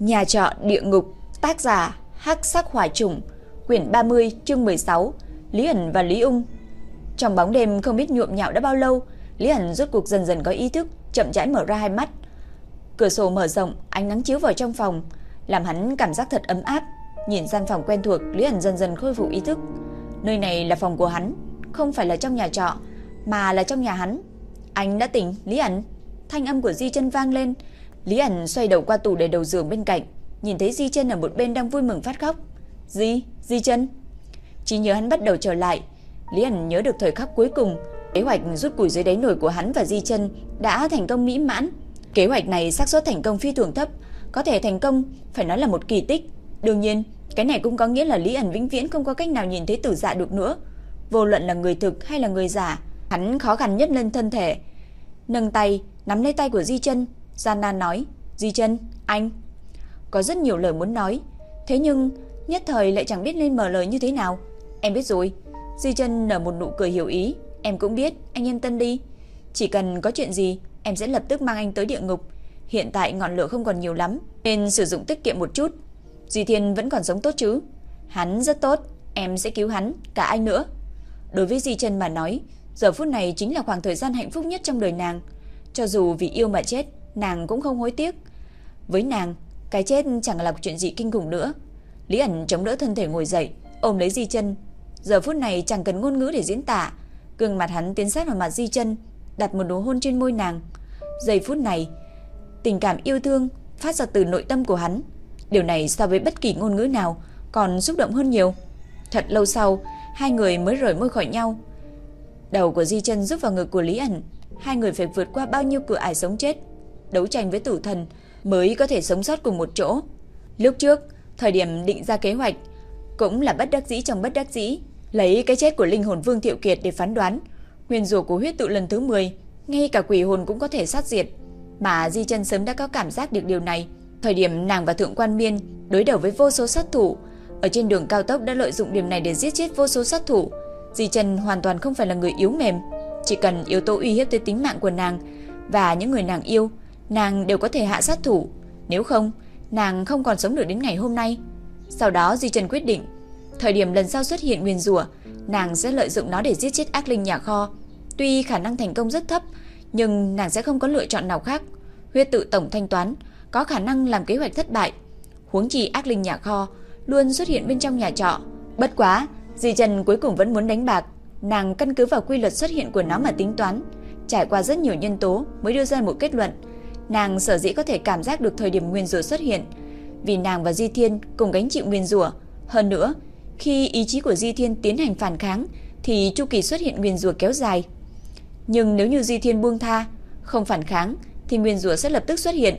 Nhà trọ địa ngục, tác giả Hắc Sắc Hỏa Trùng, quyển 30, chương 16, Lý Ảnh và Lý Ung. Trong bóng đêm không biết nhuộm nhạo đã bao lâu, Lý Ảnh rốt cuộc dần dần có ý thức, chậm rãi mở ra hai mắt. Cửa sổ mở rộng, ánh nắng chiếu vào trong phòng, làm hắn cảm giác thật ấm áp. Nhìn gian phòng quen thuộc, Lý Ảnh dần dần khôi phục ý thức. Nơi này là phòng của hắn, không phải là trong nhà trọ, mà là trong nhà hắn. Anh đã tỉnh, Lý Ảnh. Thanh âm của Di Chân vang lên, Lý ẩn xoay đầu qua tủ để đầu giường bên cạnh, nhìn thấy Di Chân ở một bên đang vui mừng phát khóc. "Di, Di Chân." Chỉ nhớ hắn bắt đầu trở lại, Lý ẩn nhớ được thời khắc cuối cùng, kế hoạch rút củi dưới đáy nồi của hắn và Di Chân đã thành công mỹ mãn. Kế hoạch này xác suất thành công phi thường thấp, có thể thành công phải nói là một kỳ tích. Đương nhiên, cái này cũng có nghĩa là Lý ẩn vĩnh viễn không có cách nào nhìn thấy tử dạ được nữa. Vô luận là người thực hay là người giả, hắn khó khăn nhất lên thân thể. Nâng tay, nắm lấy tay của Di Chân, gian nan nói, Di chân, anh. Có rất nhiều lời muốn nói, thế nhưng nhất thời lại chẳng biết nên mở lời như thế nào. Em biết rồi. Di chân nở một nụ cười hiểu ý, em cũng biết, anh yên tâm đi. Chỉ cần có chuyện gì, em sẽ lập tức mang anh tới địa ngục. Hiện tại ngọn lửa không còn nhiều lắm, nên sử dụng tiết kiệm một chút. Di Thiên vẫn còn sống tốt chứ? Hắn rất tốt, em sẽ cứu hắn, cả anh nữa. Đối với Di chân mà nói, giờ phút này chính là khoảng thời gian hạnh phúc nhất trong đời nàng. Cho dù vì yêu mà chết, nàng cũng không hối tiếc. Với nàng, cái chết chẳng là chuyện gì kinh khủng nữa. Lý ẩn chống đỡ thân thể ngồi dậy, ôm lấy Di chân. Giờ phút này chẳng cần ngôn ngữ để diễn tả, gương mặt hắn tiến sát vào mặt Di chân, đặt một nụ hôn trên môi nàng. Giây phút này, tình cảm yêu thương phát ra từ nội tâm của hắn. Điều này so với bất kỳ ngôn ngữ nào còn xúc động hơn nhiều. Thật lâu sau, hai người mới rời môi khỏi nhau. Đầu của Di chân giúp vào ngực của Lý ẩn, hai người phải vượt qua bao nhiêu cửa ải sống chết đấu tranh với tử thần mới có thể sống sót cùng một chỗ. Lúc trước, thời điểm định ra kế hoạch cũng là bất đắc dĩ trong bất đắc dĩ, lấy cái chết của linh hồn Vương Thiệu Kiệt để phán đoán, nguyên rủa của huyết tự lần thứ 10, ngay cả quỷ hồn cũng có thể sát diệt. Mà Di Chân sớm đã có cảm giác được điều này, thời điểm nàng và Thượng Quan Miên đối đầu với vô số sát thủ, ở trên đường cao tốc đã lợi dụng điểm này để giết chết vô số sát thủ. Di Chân hoàn toàn không phải là người yếu mềm, chỉ cần yếu tố uy hiếp tới tính mạng của nàng và những người nàng yêu nàng đều có thể hạ sát thủ, nếu không, nàng không còn sống được đến ngày hôm nay. Sau đó Di Trần quyết định, thời điểm lần sau xuất hiện nguyên rủa, nàng sẽ lợi dụng nó để giết chết ác linh nhà kho. Tuy khả năng thành công rất thấp, nhưng nàng sẽ không có lựa chọn nào khác. Huyết tự tổng thanh toán có khả năng làm kế hoạch thất bại. Huống chi ác linh nhà kho luôn xuất hiện bên trong nhà trọ. Bất quá, Di Trần cuối cùng vẫn muốn đánh bạc, nàng căn cứ vào quy luật xuất hiện của nó mà tính toán, trải qua rất nhiều nhân tố mới đưa ra một kết luận Nàng sở dĩ có thể cảm giác được thời điểm nguyên rủa xuất hiện, vì nàng và Di Thiên cùng gánh chịu nguyên rủa. Hơn nữa, khi ý chí của Di Thiên tiến hành phản kháng thì chu kỳ xuất hiện nguyên rủa kéo dài. Nhưng nếu như Di Thiên buông tha, không phản kháng thì nguyên rủa sẽ lập tức xuất hiện.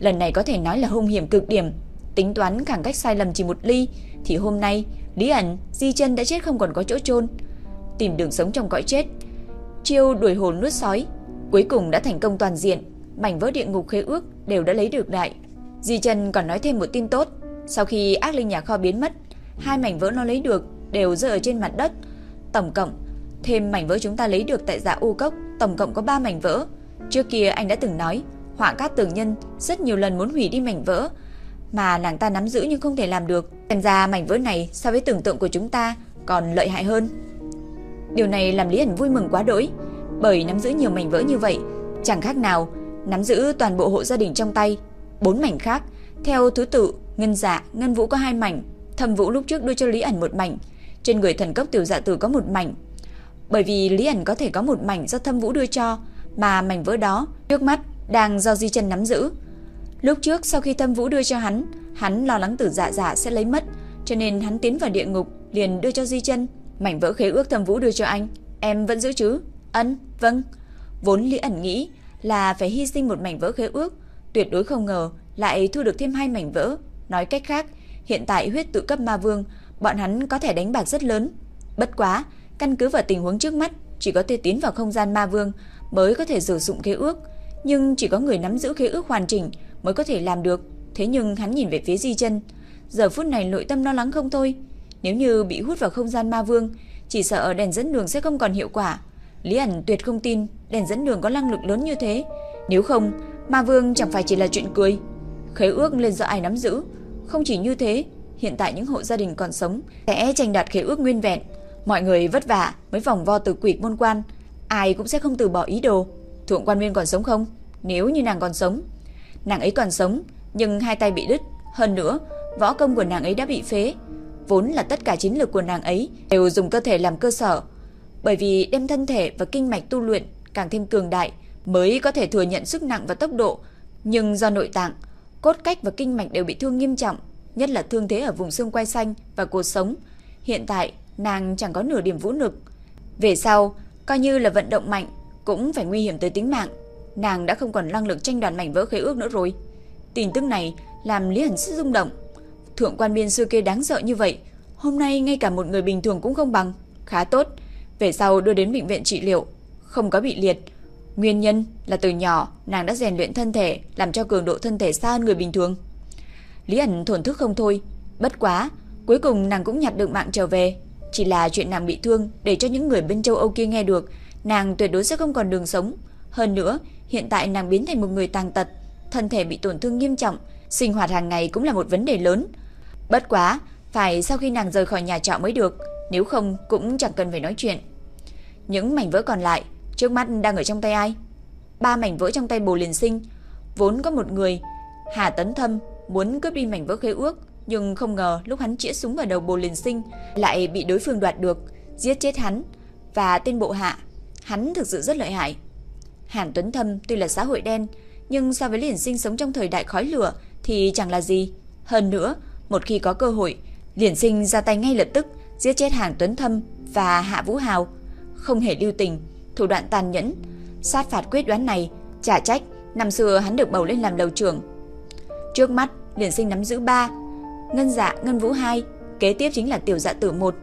Lần này có thể nói là hung hiểm cực điểm, tính toán khoảng cách sai lầm chỉ một ly thì hôm nay Lý ẩn, Di Chân đã chết không còn có chỗ chôn, tìm đường sống trong cõi chết. Chiêu đuổi hồn nuốt sói, cuối cùng đã thành công toàn diện mảnh vỡ địa ngục khế ước đều đã lấy được lại. Di Trần còn nói thêm một tin tốt, sau khi ác linh nhà kho biến mất, hai mảnh vỡ nó lấy được đều rơi ở trên mặt đất. Tổng cộng, thêm mảnh vỡ chúng ta lấy được tại dạ u cốc, tổng cộng có 3 mảnh vỡ. Trước kia anh đã từng nói, họa cát tường nhân rất nhiều lần muốn hủy đi mảnh vỡ, mà nàng ta nắm giữ nhưng không thể làm được. Xem ra mảnh vỡ này so với tưởng tượng của chúng ta còn lợi hại hơn. Điều này làm Lý ẩn vui mừng quá đỗi, bởi nắm giữ nhiều mảnh vỡ như vậy, chẳng khác nào nắm giữ toàn bộ hộ gia đình trong tay. Bốn mảnh khác, theo thứ tự, Ngân Dạ, Ngân Vũ có hai mảnh, Thẩm Vũ lúc trước đưa cho Lý ẩn một mảnh, trên người thần cấp tiểu dạ tử có một mảnh. Bởi vì Lý ẩn có thể có một mảnh do Thâm Vũ đưa cho, mà mảnh vỡ đó trước mắt đang do Di Chân nắm giữ. Lúc trước sau khi Thâm Vũ đưa cho hắn, hắn lo lắng Tử Dạ Dạ sẽ lấy mất, cho nên hắn tiến vào địa ngục liền đưa cho Di Chân mảnh vỡ khế ước Thâm Vũ đưa cho anh. Em vẫn giữ chứ? Ân, vâng. Vốn Lý ẩn nghĩ là phải hy sinh một mảnh vỡ khế ước, tuyệt đối không ngờ lại thu được thêm hai mảnh vỡ. Nói cách khác, hiện tại huyết tự cấp ma vương, bọn hắn có thể đánh bạc rất lớn. Bất quá, căn cứ vào tình huống trước mắt, chỉ có thể tiến vào không gian ma vương mới có thể sử dụng khế ước, nhưng chỉ có người nắm giữ khế ước hoàn chỉnh mới có thể làm được. Thế nhưng hắn nhìn về phía Di Chân, giờ phút này nội tâm lo lắng không thôi. Nếu như bị hút vào không gian ma vương, chỉ sợ đèn dẫn đường sẽ không còn hiệu quả. Lý ẩn tuyệt không tin đèn dẫn đường có năng lực lớn như thế. Nếu không, ma vương chẳng phải chỉ là chuyện cười. khế ước lên do ai nắm giữ. Không chỉ như thế, hiện tại những hộ gia đình còn sống sẽ tranh đoạt khế ước nguyên vẹn. Mọi người vất vả mới vòng vo từ quỷ môn quan, ai cũng sẽ không từ bỏ ý đồ. Thượng quan Nguyên còn sống không? Nếu như nàng còn sống, nàng ấy còn sống, nhưng hai tay bị đứt, hơn nữa, võ công của nàng ấy đã bị phế. Vốn là tất cả chiến lược của nàng ấy đều dùng cơ thể làm cơ sở, bởi vì đem thân thể và kinh mạch tu luyện càng thêm cường đại mới có thể thừa nhận sức nặng và tốc độ, nhưng do nội tạng, cốt cách và kinh mạch đều bị thương nghiêm trọng, nhất là thương thế ở vùng xương quai xanh và cột sống. Hiện tại, nàng chẳng có nửa điểm vũ lực. Về sau, coi như là vận động mạnh cũng phải nguy hiểm tới tính mạng. Nàng đã không còn năng lực tranh đoạt mảnh vỡ khế ước nữa rồi. Tin tức này làm Lý Hàn rất rung động. Thượng quan biên sư kia đáng sợ như vậy, hôm nay ngay cả một người bình thường cũng không bằng. Khá tốt, về sau đưa đến bệnh viện trị liệu, không có bị liệt. Nguyên nhân là từ nhỏ nàng đã rèn luyện thân thể, làm cho cường độ thân thể xa hơn người bình thường. Lý ẩn thổn thức không thôi, bất quá, cuối cùng nàng cũng nhặt được mạng trở về. Chỉ là chuyện nàng bị thương để cho những người bên châu Âu kia nghe được, nàng tuyệt đối sẽ không còn đường sống. Hơn nữa, hiện tại nàng biến thành một người tàn tật, thân thể bị tổn thương nghiêm trọng, sinh hoạt hàng ngày cũng là một vấn đề lớn. Bất quá, phải sau khi nàng rời khỏi nhà trọ mới được, nếu không cũng chẳng cần phải nói chuyện. Những mảnh vỡ còn lại, trước mắt đang ở trong tay ai? Ba mảnh vỡ trong tay Bồ Liên Sinh, vốn có một người, Hà Tấn Thâm muốn cướp đi mảnh vỡ khế ước, nhưng không ngờ lúc hắn chĩa súng vào đầu Bồ Liên Sinh lại bị đối phương đoạt được, giết chết hắn và tên bộ hạ. Hắn thực sự rất lợi hại. Hàn Tuấn Thâm tuy là xã hội đen, nhưng so với Liên Sinh sống trong thời đại khói lửa thì chẳng là gì. Hơn nữa, một khi có cơ hội, Liên Sinh ra tay ngay lập tức giết chết Hàn Tuấn Thâm và Hạ Vũ Hào, không hề lưu tình, thủ đoạn tàn nhẫn, sát phạt quyết đoán này, trả trách năm xưa hắn được bầu lên làm đầu trưởng. Trước mắt, liền Sinh nắm giữ 3, Ngân Dạ, Ngân Vũ 2, kế tiếp chính là Tiểu Dạ Tử 1.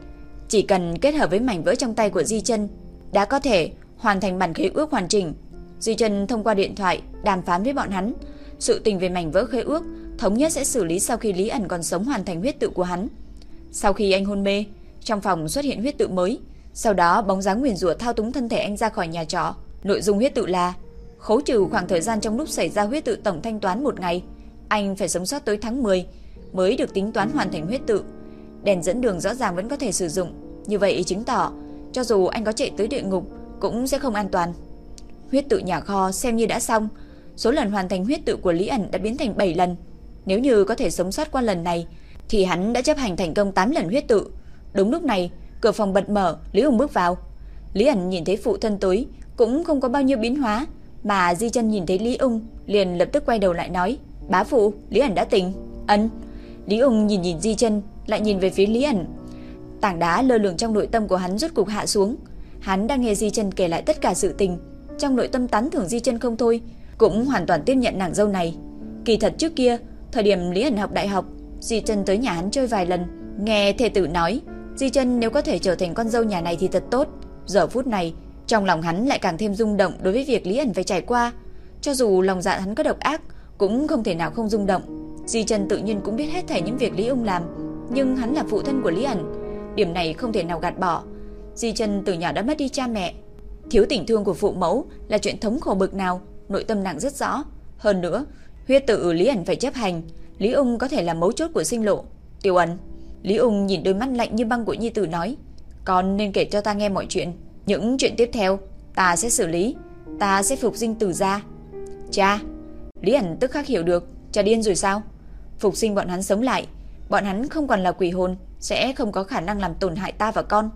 Chỉ cần kết hợp với mảnh vỡ trong tay của Di Chân, đã có thể hoàn thành bản khế ước hoàn chỉnh. Di Chân thông qua điện thoại đàm phán với bọn hắn, sự tình về mảnh vỡ khế ước thống nhất sẽ xử lý sau khi Lý ẩn còn sống hoàn thành huyết tự của hắn. Sau khi anh hôn mê, trong phòng xuất hiện huyết tự mới, sau đó bóng dáng nguyền rủa thao túng thân thể anh ra khỏi nhà trọ. Nội dung huyết tự là khấu trừ khoảng thời gian trong lúc xảy ra huyết tự tổng thanh toán một ngày, anh phải sống sót tới tháng 10 mới được tính toán hoàn thành huyết tự. Đèn dẫn đường rõ ràng vẫn có thể sử dụng, như vậy chứng tỏ cho dù anh có chạy tới địa ngục cũng sẽ không an toàn. Huyết tự nhà kho xem như đã xong, số lần hoàn thành huyết tự của Lý ẩn đã biến thành 7 lần. Nếu như có thể sống sót qua lần này thì hắn đã chấp hành thành công 8 lần huyết tự. Đúng lúc này, cửa phòng bật mở, Lý Hùng bước vào. Lý ẩn nhìn thấy phụ thân tối, cũng không có bao nhiêu biến hóa, mà Di Chân nhìn thấy Lý Ung, liền lập tức quay đầu lại nói: "Bá phụ, Lý ẩn đã tỉnh." "Ân." Lý Ung nhìn nhìn Di Chân, lại nhìn về phía Lý ẩn. Tảng đá lơ lửng trong nội tâm của hắn rốt cục hạ xuống. Hắn đang nghe Di Chân kể lại tất cả sự tình, trong nội tâm tán thưởng Di Chân không thôi, cũng hoàn toàn tiếp nhận nàng dâu này. Kỳ thật trước kia, thời điểm Lý ẩn học đại học, Di Chân tới nhà hắn chơi vài lần, nghe thê tử nói, Di Chân nếu có thể trở thành con dâu nhà này thì thật tốt. Giờ phút này, trong lòng hắn lại càng thêm rung động đối với việc Lý ẩn phải trải qua, cho dù lòng dạ hắn có độc ác, cũng không thể nào không rung động. Di Chân tự nhiên cũng biết hết thảy những việc Lý Ung làm, nhưng hắn là phụ thân của Lý ẩn, điểm này không thể nào gạt bỏ. Di Chân từ nhỏ đã mất đi cha mẹ, thiếu tình thương của phụ mẫu là chuyện thống khổ bực nào, nội tâm nàng rất rõ. Hơn nữa, huyết tự Lý ẩn phải chấp hành, Lý Ung có thể là mấu chốt của sinh lộ. Tiêu ẩn, Lý Ung nhìn đôi mắt lạnh như băng của Nhi Tử nói, con nên kể cho ta nghe mọi chuyện. Những chuyện tiếp theo, ta sẽ xử lý, ta sẽ phục sinh tử ra. Cha, Lý ẩn tức khắc hiểu được, cha điên rồi sao? Phục sinh bọn hắn sống lại, bọn hắn không còn là quỷ hồn, sẽ không có khả năng làm tổn hại ta và con.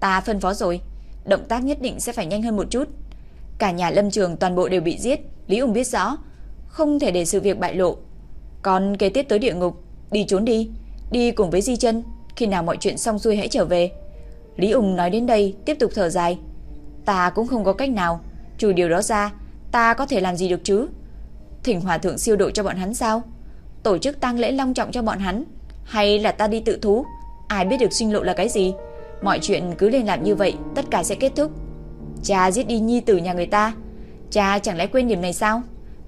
Ta phân phó rồi, động tác nhất định sẽ phải nhanh hơn một chút. Cả nhà lâm trường toàn bộ đều bị giết, Lý Ung biết rõ, không thể để sự việc bại lộ. Con kế tiếp tới địa ngục, đi trốn đi, đi cùng với Di Chân, khi nào mọi chuyện xong xuôi hãy trở về. Lý Ung nói đến đây, tiếp tục thở dài. Ta cũng không có cách nào, trừ điều đó ra, ta có thể làm gì được chứ? Thỉnh hòa thượng siêu độ cho bọn hắn sao? Tổ chức tang lễ long trọng cho bọn hắn, hay là ta đi tự thú? Ai biết được sinh lộ là cái gì? Mọi chuyện cứ liên lạc như vậy, tất cả sẽ kết thúc. Cha giết đi nhi tử nhà người ta, cha chẳng lẽ quên điểm này sao?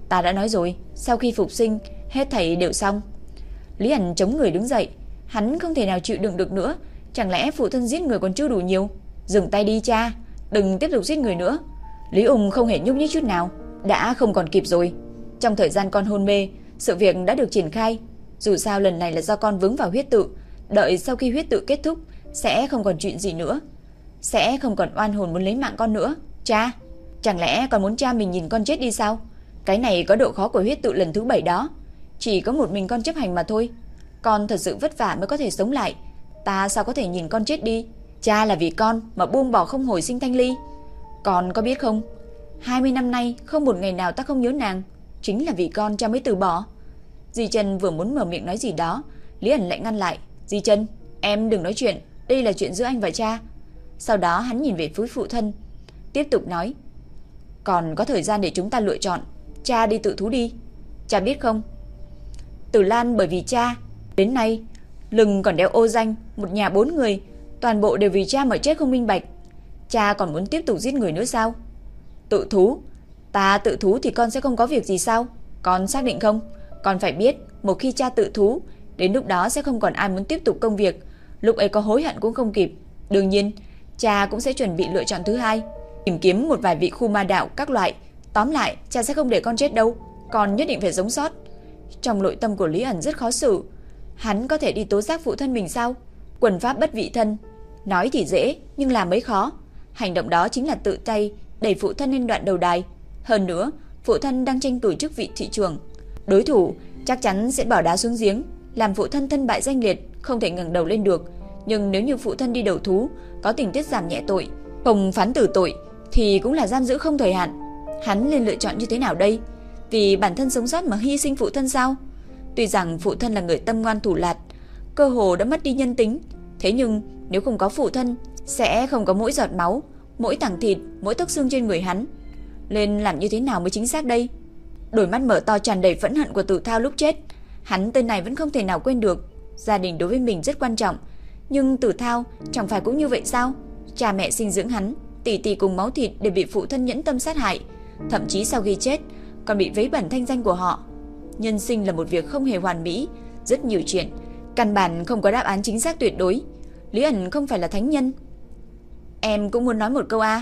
Ta đã nói rồi, sau khi phục sinh, hết thảy đều xong. Lý Ảnh chống người đứng dậy, hắn không thể nào chịu đựng được nữa, chẳng lẽ phụ thân giết người còn chưa đủ nhiều? Dừng tay đi cha, đừng tiếp tục giết người nữa. Lý Ung không hề nhúc nhích chút nào, đã không còn kịp rồi. Trong thời gian con hôn mê, Sự việc đã được triển khai, dù sao lần này là do con vướng vào huyết tự, đợi sau khi huyết tự kết thúc sẽ không còn chuyện gì nữa, sẽ không còn oan hồn muốn lấy mạng con nữa. Cha, chẳng lẽ con muốn cha mình nhìn con chết đi sao? Cái này có độ khó của huyết tự lần thứ bảy đó, chỉ có một mình con chấp hành mà thôi. Con thật sự vất vả mới có thể sống lại, ta sao có thể nhìn con chết đi? Cha là vì con mà buông bỏ không hồi sinh Thanh Ly. Con có biết không, 20 năm nay không một ngày nào ta không nhớ nàng, chính là vì con cha mới từ bỏ. Di Trần vừa muốn mở miệng nói gì đó, Lý ẩn lại ngăn lại. Di Trần, em đừng nói chuyện, đây là chuyện giữa anh và cha. Sau đó hắn nhìn về phía phụ thân, tiếp tục nói. Còn có thời gian để chúng ta lựa chọn, cha đi tự thú đi. Cha biết không? Tử Lan bởi vì cha, đến nay, lừng còn đeo ô danh, một nhà bốn người, toàn bộ đều vì cha mà chết không minh bạch. Cha còn muốn tiếp tục giết người nữa sao? Tự thú? Ta tự thú thì con sẽ không có việc gì sao? Con xác định không? Con phải biết, một khi cha tự thú, đến lúc đó sẽ không còn ai muốn tiếp tục công việc, lúc ấy có hối hận cũng không kịp. Đương nhiên, cha cũng sẽ chuẩn bị lựa chọn thứ hai, tìm kiếm một vài vị khu ma đạo các loại. Tóm lại, cha sẽ không để con chết đâu, con nhất định phải sống sót. Trong nội tâm của Lý ẩn rất khó xử, hắn có thể đi tố giác phụ thân mình sao? Quần pháp bất vị thân, nói thì dễ, nhưng làm mới khó. Hành động đó chính là tự tay đẩy phụ thân lên đoạn đầu đài. Hơn nữa, phụ thân đang tranh cử chức vị thị trường. Đối thủ chắc chắn sẽ bỏ đá xuống giếng, làm phụ thân thân bại danh liệt, không thể ngẩng đầu lên được. Nhưng nếu như phụ thân đi đầu thú, có tình tiết giảm nhẹ tội, không phán tử tội, thì cũng là giam giữ không thời hạn. Hắn nên lựa chọn như thế nào đây? Vì bản thân sống sót mà hy sinh phụ thân sao? Tuy rằng phụ thân là người tâm ngoan thủ lạt, cơ hồ đã mất đi nhân tính, thế nhưng nếu không có phụ thân, sẽ không có mỗi giọt máu, mỗi tảng thịt, mỗi tấc xương trên người hắn. Lên làm như thế nào mới chính xác đây? Đôi mắt mở to tràn đầy phẫn hận của Tử Thao lúc chết, hắn tên này vẫn không thể nào quên được. Gia đình đối với mình rất quan trọng, nhưng Tử Thao chẳng phải cũng như vậy sao? Cha mẹ sinh dưỡng hắn, tỷ tỷ cùng máu thịt đều bị phụ thân nhẫn tâm sát hại, thậm chí sau khi chết còn bị vấy bẩn thanh danh của họ. Nhân sinh là một việc không hề hoàn mỹ, rất nhiều chuyện, căn bản không có đáp án chính xác tuyệt đối. Lý ẩn không phải là thánh nhân. Em cũng muốn nói một câu a.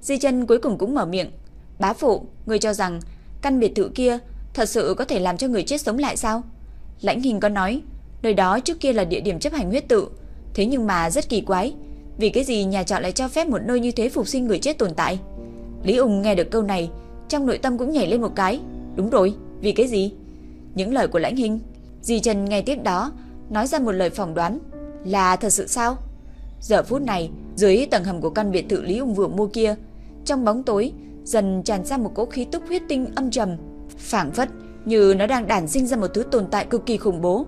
Di chân cuối cùng cũng mở miệng. Bá phụ, người cho rằng căn biệt thự kia thật sự có thể làm cho người chết sống lại sao? Lãnh hình có nói, nơi đó trước kia là địa điểm chấp hành huyết tự, thế nhưng mà rất kỳ quái, vì cái gì nhà trọ lại cho phép một nơi như thế phục sinh người chết tồn tại? Lý Ung nghe được câu này, trong nội tâm cũng nhảy lên một cái. Đúng rồi, vì cái gì? Những lời của Lãnh Hình, Di Trần ngay tiếp đó nói ra một lời phỏng đoán, là thật sự sao? Giờ phút này, dưới tầng hầm của căn biệt thự Lý Ung vừa mua kia, trong bóng tối dần tràn ra một cỗ khí tức huyết tinh âm trầm, phảng phất như nó đang đản sinh ra một thứ tồn tại cực kỳ khủng bố.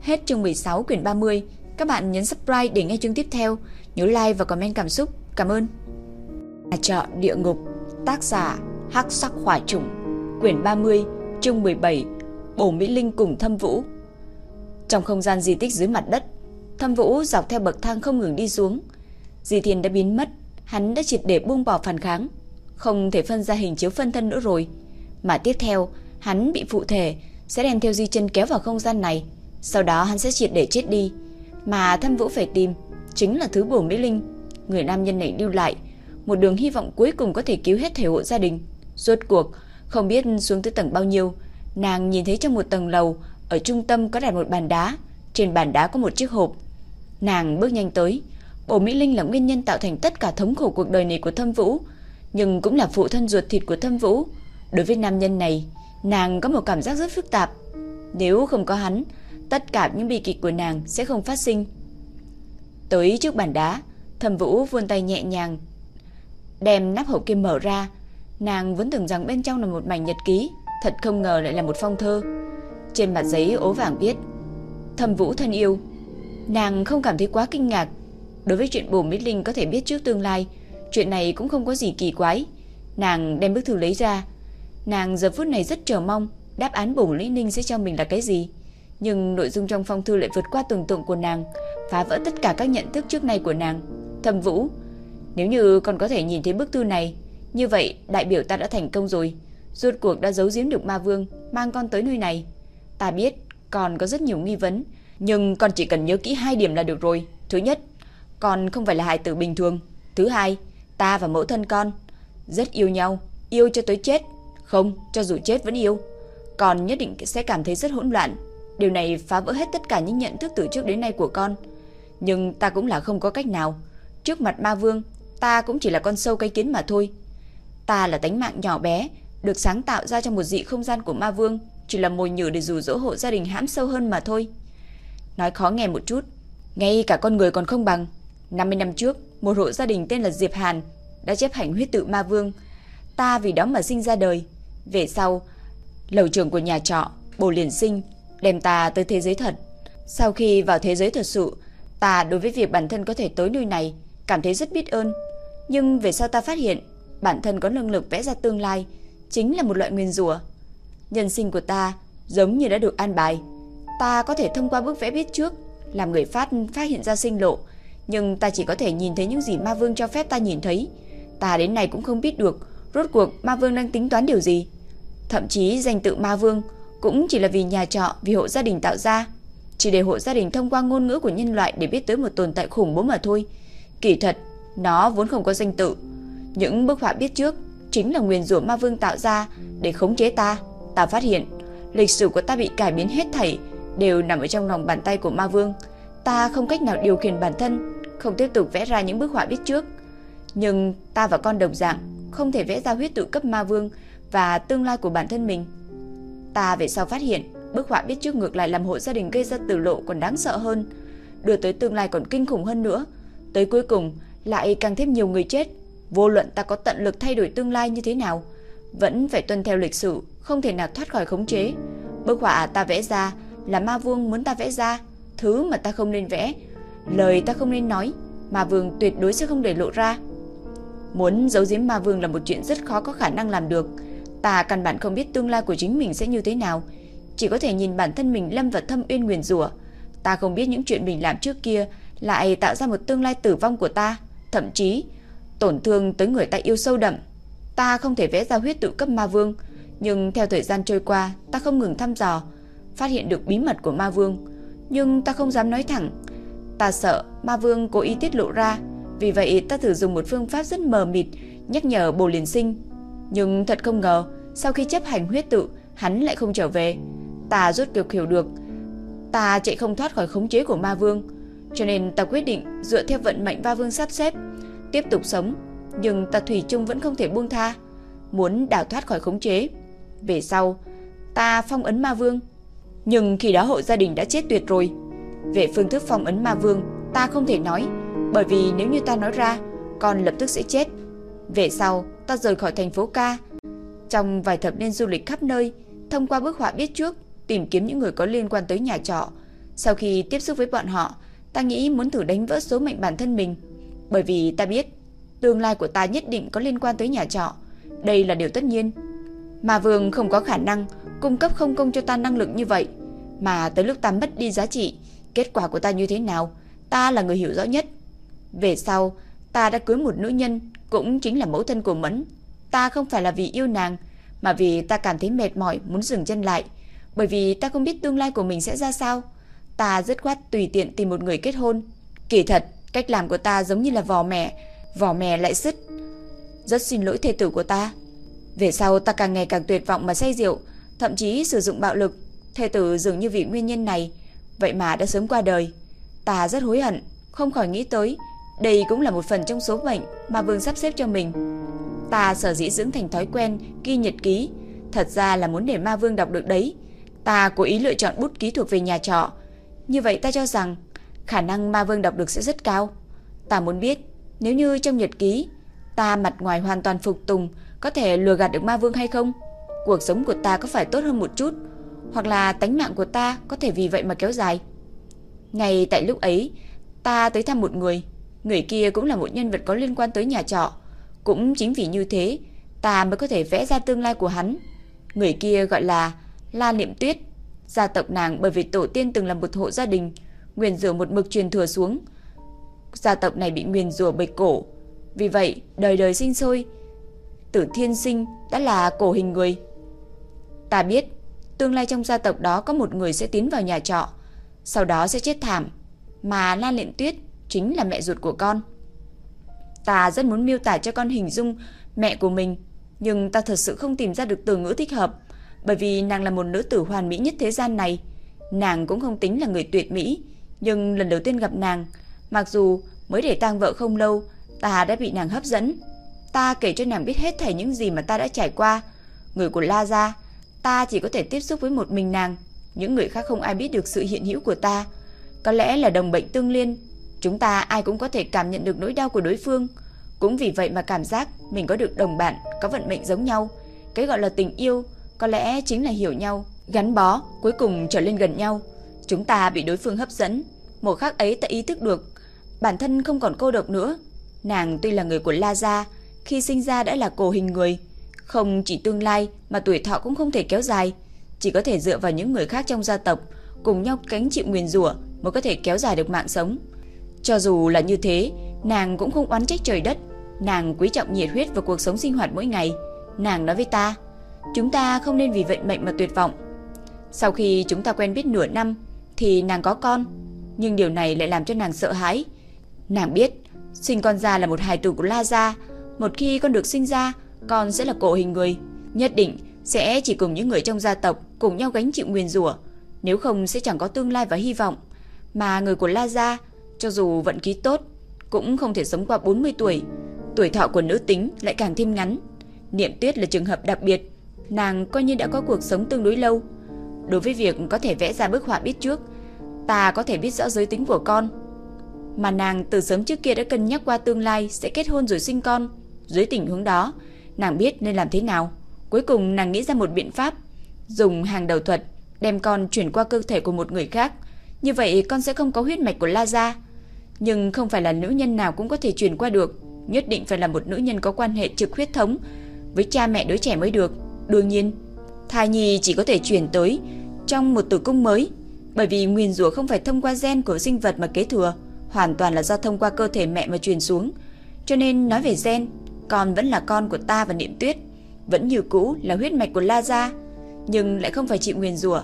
Hết chương 16 quyển 30, các bạn nhấn subscribe để nghe chương tiếp theo, nhớ like và comment cảm xúc. Cảm ơn. Nhà trọ địa ngục, tác giả Hắc Sắc Hỏa Trùng, quyển 30, chương 17, Bổ Mỹ Linh cùng Thâm Vũ. Trong không gian di tích dưới mặt đất, Thâm Vũ dọc theo bậc thang không ngừng đi xuống. Di Thiên đã biến mất, hắn đã triệt để buông bỏ phản kháng, không thể phân ra hình chiếu phân thân nữa rồi. Mà tiếp theo, hắn bị phụ thể sẽ đem theo Di Chân kéo vào không gian này, sau đó hắn sẽ triệt để chết đi. Mà Thâm Vũ phải tìm chính là thứ bổ mỹ linh, người nam nhân này lưu lại một đường hy vọng cuối cùng có thể cứu hết thể hộ gia đình. Rốt cuộc, không biết xuống tới tầng bao nhiêu, nàng nhìn thấy trong một tầng lầu, ở trung tâm có đặt một bàn đá, trên bàn đá có một chiếc hộp. Nàng bước nhanh tới, Bổ Mỹ Linh là nguyên nhân tạo thành tất cả thống khổ cuộc đời này của Thâm Vũ, nhưng cũng là phụ thân ruột thịt của Thâm Vũ. Đối với nam nhân này, nàng có một cảm giác rất phức tạp. Nếu không có hắn, tất cả những bi kịch của nàng sẽ không phát sinh. Tới trước bàn đá, Thâm Vũ vươn tay nhẹ nhàng đem nắp hộp kia mở ra, nàng vẫn tưởng rằng bên trong là một mảnh nhật ký, thật không ngờ lại là một phong thơ. Trên mặt giấy ố vàng viết: Thâm Vũ thân yêu. Nàng không cảm thấy quá kinh ngạc, đối với chuyện Bồ Mỹ Linh có thể biết trước tương lai, chuyện này cũng không có gì kỳ quái. Nàng đem bức thư lấy ra, nàng giờ phút này rất chờ mong đáp án Bồ Mỹ Linh sẽ cho mình là cái gì. Nhưng nội dung trong phong thư lại vượt qua tưởng tượng của nàng, phá vỡ tất cả các nhận thức trước nay của nàng. Thâm Vũ, nếu như còn có thể nhìn thấy bức thư này, như vậy đại biểu ta đã thành công rồi. Rốt cuộc đã giấu giếm được ma vương, mang con tới nơi này. Ta biết còn có rất nhiều nghi vấn, nhưng con chỉ cần nhớ kỹ hai điểm là được rồi. Thứ nhất, con không phải là hài tử bình thường. Thứ hai, ta và mẫu thân con rất yêu nhau, yêu cho tới chết. Không, cho dù chết vẫn yêu. con nhất định sẽ cảm thấy rất hỗn loạn. Điều này phá vỡ hết tất cả những nhận thức từ trước đến nay của con. Nhưng ta cũng là không có cách nào. Trước mặt ma vương, ta cũng chỉ là con sâu cây kiến mà thôi. Ta là tánh mạng nhỏ bé, được sáng tạo ra trong một dị không gian của ma vương, chỉ là mồi nhử để rủ dỗ hộ gia đình hãm sâu hơn mà thôi. Nói khó nghe một chút, ngay cả con người còn không bằng. 50 năm trước, một hộ gia đình tên là Diệp Hàn đã chấp hành huyết tự ma vương. Ta vì đó mà sinh ra đời. Về sau, lầu trưởng của nhà trọ, bồ liền sinh, đem ta tới thế giới thật. Sau khi vào thế giới thật sự, ta đối với việc bản thân có thể tới nơi này, cảm thấy rất biết ơn. Nhưng về sau ta phát hiện, bản thân có năng lực vẽ ra tương lai, chính là một loại nguyên rủa. Nhân sinh của ta giống như đã được an bài. Ta có thể thông qua bức vẽ biết trước, làm người phát phát hiện ra sinh lộ, nhưng ta chỉ có thể nhìn thấy những gì ma vương cho phép ta nhìn thấy. Ta đến này cũng không biết được rốt cuộc ma vương đang tính toán điều gì. Thậm chí danh tự ma vương cũng chỉ là vì nhà trọ, vì hộ gia đình tạo ra. Chỉ để hộ gia đình thông qua ngôn ngữ của nhân loại để biết tới một tồn tại khủng bố mà thôi. Kỳ thật, nó vốn không có danh tự. Những bức họa biết trước chính là nguyên rủa ma vương tạo ra để khống chế ta. Ta phát hiện, lịch sử của ta bị cải biến hết thảy đều nằm ở trong lòng bàn tay của ma vương. Ta không cách nào điều khiển bản thân, không tiếp tục vẽ ra những bức họa biết trước. Nhưng ta và con đồng dạng không thể vẽ ra huyết tự cấp ma vương và tương lai của bản thân mình. Ta về sau phát hiện, bức họa biết trước ngược lại làm hộ gia đình gây ra tử lộ còn đáng sợ hơn, đưa tới tương lai còn kinh khủng hơn nữa. Tới cuối cùng lại càng thêm nhiều người chết. Vô luận ta có tận lực thay đổi tương lai như thế nào, vẫn phải tuân theo lịch sử, không thể nào thoát khỏi khống chế. Bức họa ta vẽ ra là ma vương muốn ta vẽ ra, thứ mà ta không nên vẽ, lời ta không nên nói, ma vương tuyệt đối sẽ không để lộ ra. Muốn giấu giếm ma vương là một chuyện rất khó có khả năng làm được. Ta căn bản không biết tương lai của chính mình sẽ như thế nào, chỉ có thể nhìn bản thân mình lâm vào thâm uyên nguyền rủa. Ta không biết những chuyện mình làm trước kia lại tạo ra một tương lai tử vong của ta, thậm chí tổn thương tới người ta yêu sâu đậm. Ta không thể vẽ ra huyết tự cấp ma vương, nhưng theo thời gian trôi qua, ta không ngừng thăm dò, phát hiện được bí mật của ma vương, nhưng ta không dám nói thẳng. Ta sợ ma vương cố ý tiết lộ ra, vì vậy ta thử dùng một phương pháp rất mờ mịt nhắc nhở Bồ Liên Sinh. Nhưng thật không ngờ, sau khi chấp hành huyết tự, hắn lại không trở về. Ta rốt cuộc hiểu được, ta chạy không thoát khỏi khống chế của ma vương, cho nên ta quyết định dựa theo vận mệnh ma vương sắp xếp, tiếp tục sống, nhưng ta thủy chung vẫn không thể buông tha, muốn đào thoát khỏi khống chế. Về sau, ta phong ấn ma vương, nhưng khi đó hộ gia đình đã chết tuyệt rồi. Về phương thức phong ấn ma vương, ta không thể nói, bởi vì nếu như ta nói ra, con lập tức sẽ chết. Về sau, ta rời khỏi thành phố ca. Trong vài thập niên du lịch khắp nơi, thông qua bức họa biết trước, tìm kiếm những người có liên quan tới nhà trọ. Sau khi tiếp xúc với bọn họ, ta nghĩ muốn thử đánh vỡ số mệnh bản thân mình. Bởi vì ta biết, tương lai của ta nhất định có liên quan tới nhà trọ. Đây là điều tất nhiên. Mà Vương không có khả năng cung cấp không công cho ta năng lực như vậy. Mà tới lúc ta mất đi giá trị, kết quả của ta như thế nào, ta là người hiểu rõ nhất. Về sau, ta đã cưới một nữ nhân, cũng chính là mẫu thân của Mẫn. Ta không phải là vì yêu nàng, mà vì ta cảm thấy mệt mỏi muốn dừng chân lại. Bởi vì ta không biết tương lai của mình sẽ ra sao. Ta dứt khoát tùy tiện tìm một người kết hôn. Kỳ thật, cách làm của ta giống như là vò mẹ, vò mẹ lại sứt. Rất xin lỗi thê tử của ta. Về sau ta càng ngày càng tuyệt vọng mà say rượu, thậm chí sử dụng bạo lực. Thê tử dường như vì nguyên nhân này, vậy mà đã sớm qua đời. Ta rất hối hận, không khỏi nghĩ tới đây cũng là một phần trong số mệnh mà Vương sắp xếp cho mình. Ta sở dĩ dưỡng thành thói quen ghi nhật ký, thật ra là muốn để Ma Vương đọc được đấy. Ta cố ý lựa chọn bút ký thuộc về nhà trọ. Như vậy ta cho rằng khả năng Ma Vương đọc được sẽ rất cao. Ta muốn biết, nếu như trong nhật ký, ta mặt ngoài hoàn toàn phục tùng, có thể lừa gạt được Ma Vương hay không? Cuộc sống của ta có phải tốt hơn một chút, hoặc là tánh mạng của ta có thể vì vậy mà kéo dài? Ngay tại lúc ấy, ta tới thăm một người, Người kia cũng là một nhân vật có liên quan tới nhà trọ. Cũng chính vì như thế, ta mới có thể vẽ ra tương lai của hắn. Người kia gọi là La Niệm Tuyết. Gia tộc nàng bởi vì tổ tiên từng là một hộ gia đình, nguyền rủa một mực truyền thừa xuống. Gia tộc này bị nguyền rủa bịch cổ. Vì vậy, đời đời sinh sôi, tử thiên sinh đã là cổ hình người. Ta biết, tương lai trong gia tộc đó có một người sẽ tiến vào nhà trọ, sau đó sẽ chết thảm. Mà Lan Niệm Tuyết chính là mẹ ruột của con. Ta rất muốn miêu tả cho con hình dung mẹ của mình, nhưng ta thật sự không tìm ra được từ ngữ thích hợp, bởi vì nàng là một nữ tử hoàn mỹ nhất thế gian này. Nàng cũng không tính là người tuyệt mỹ, nhưng lần đầu tiên gặp nàng, mặc dù mới để tang vợ không lâu, ta đã bị nàng hấp dẫn. Ta kể cho nàng biết hết thảy những gì mà ta đã trải qua. Người của La Gia, ta chỉ có thể tiếp xúc với một mình nàng, những người khác không ai biết được sự hiện hữu của ta. Có lẽ là đồng bệnh tương liên, chúng ta ai cũng có thể cảm nhận được nỗi đau của đối phương. Cũng vì vậy mà cảm giác mình có được đồng bạn, có vận mệnh giống nhau. Cái gọi là tình yêu có lẽ chính là hiểu nhau, gắn bó, cuối cùng trở lên gần nhau. Chúng ta bị đối phương hấp dẫn, một khắc ấy ta ý thức được bản thân không còn cô độc nữa. Nàng tuy là người của La gia, khi sinh ra đã là cổ hình người, không chỉ tương lai mà tuổi thọ cũng không thể kéo dài, chỉ có thể dựa vào những người khác trong gia tộc cùng nhau cánh chịu nguyền rủa mới có thể kéo dài được mạng sống. Cho dù là như thế, nàng cũng không oán trách trời đất, nàng quý trọng nhiệt huyết và cuộc sống sinh hoạt mỗi ngày. Nàng nói với ta, chúng ta không nên vì vận mệnh mà tuyệt vọng. Sau khi chúng ta quen biết nửa năm thì nàng có con, nhưng điều này lại làm cho nàng sợ hãi. Nàng biết, sinh con ra là một hài tử của La gia, một khi con được sinh ra, con sẽ là cổ hình người, nhất định sẽ chỉ cùng những người trong gia tộc cùng nhau gánh chịu nguyền rủa, nếu không sẽ chẳng có tương lai và hy vọng. Mà người của La gia, cho dù vận khí tốt, cũng không thể sống qua 40 tuổi, tuổi thọ của nữ tính lại càng thêm ngắn. Niệm Tuyết là trường hợp đặc biệt, nàng coi như đã có cuộc sống tương đối lâu. Đối với việc có thể vẽ ra bức họa biết trước, ta có thể biết rõ giới tính của con. Mà nàng từ sớm trước kia đã cân nhắc qua tương lai sẽ kết hôn rồi sinh con. Dưới tình huống đó, nàng biết nên làm thế nào. Cuối cùng nàng nghĩ ra một biện pháp, dùng hàng đầu thuật đem con chuyển qua cơ thể của một người khác. Như vậy con sẽ không có huyết mạch của La Gia. Nhưng không phải là nữ nhân nào cũng có thể chuyển qua được, nhất định phải là một nữ nhân có quan hệ trực huyết thống với cha mẹ đứa trẻ mới được. Đương nhiên, thai nhi chỉ có thể chuyển tới trong một tử cung mới, bởi vì nguyên rủa không phải thông qua gen của sinh vật mà kế thừa, hoàn toàn là do thông qua cơ thể mẹ mà truyền xuống. Cho nên nói về gen, con vẫn là con của ta và Niệm Tuyết, vẫn như cũ là huyết mạch của La gia, nhưng lại không phải chịu nguyên rủa.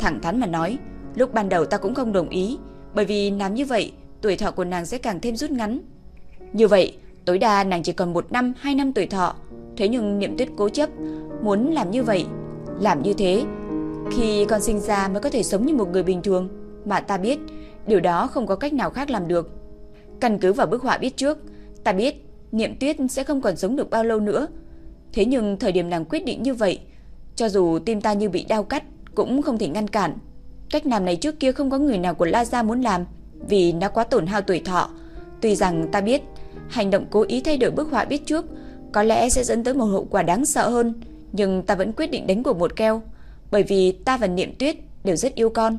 Thẳng thắn mà nói, lúc ban đầu ta cũng không đồng ý, bởi vì làm như vậy, tuổi thọ của nàng sẽ càng thêm rút ngắn. Như vậy, tối đa nàng chỉ còn một năm, hai năm tuổi thọ. Thế nhưng Niệm Tuyết cố chấp muốn làm như vậy, làm như thế khi con sinh ra mới có thể sống như một người bình thường, mà ta biết điều đó không có cách nào khác làm được. Căn cứ vào bức họa biết trước, ta biết Niệm Tuyết sẽ không còn sống được bao lâu nữa. Thế nhưng thời điểm nàng quyết định như vậy, cho dù tim ta như bị đau cắt cũng không thể ngăn cản. Cách làm này trước kia không có người nào của La gia muốn làm, vì nó quá tổn hao tuổi thọ. Tuy rằng ta biết hành động cố ý thay đổi bức họa biết trước có lẽ sẽ dẫn tới một hậu quả đáng sợ hơn, nhưng ta vẫn quyết định đánh cuộc một keo, bởi vì ta và Niệm Tuyết đều rất yêu con.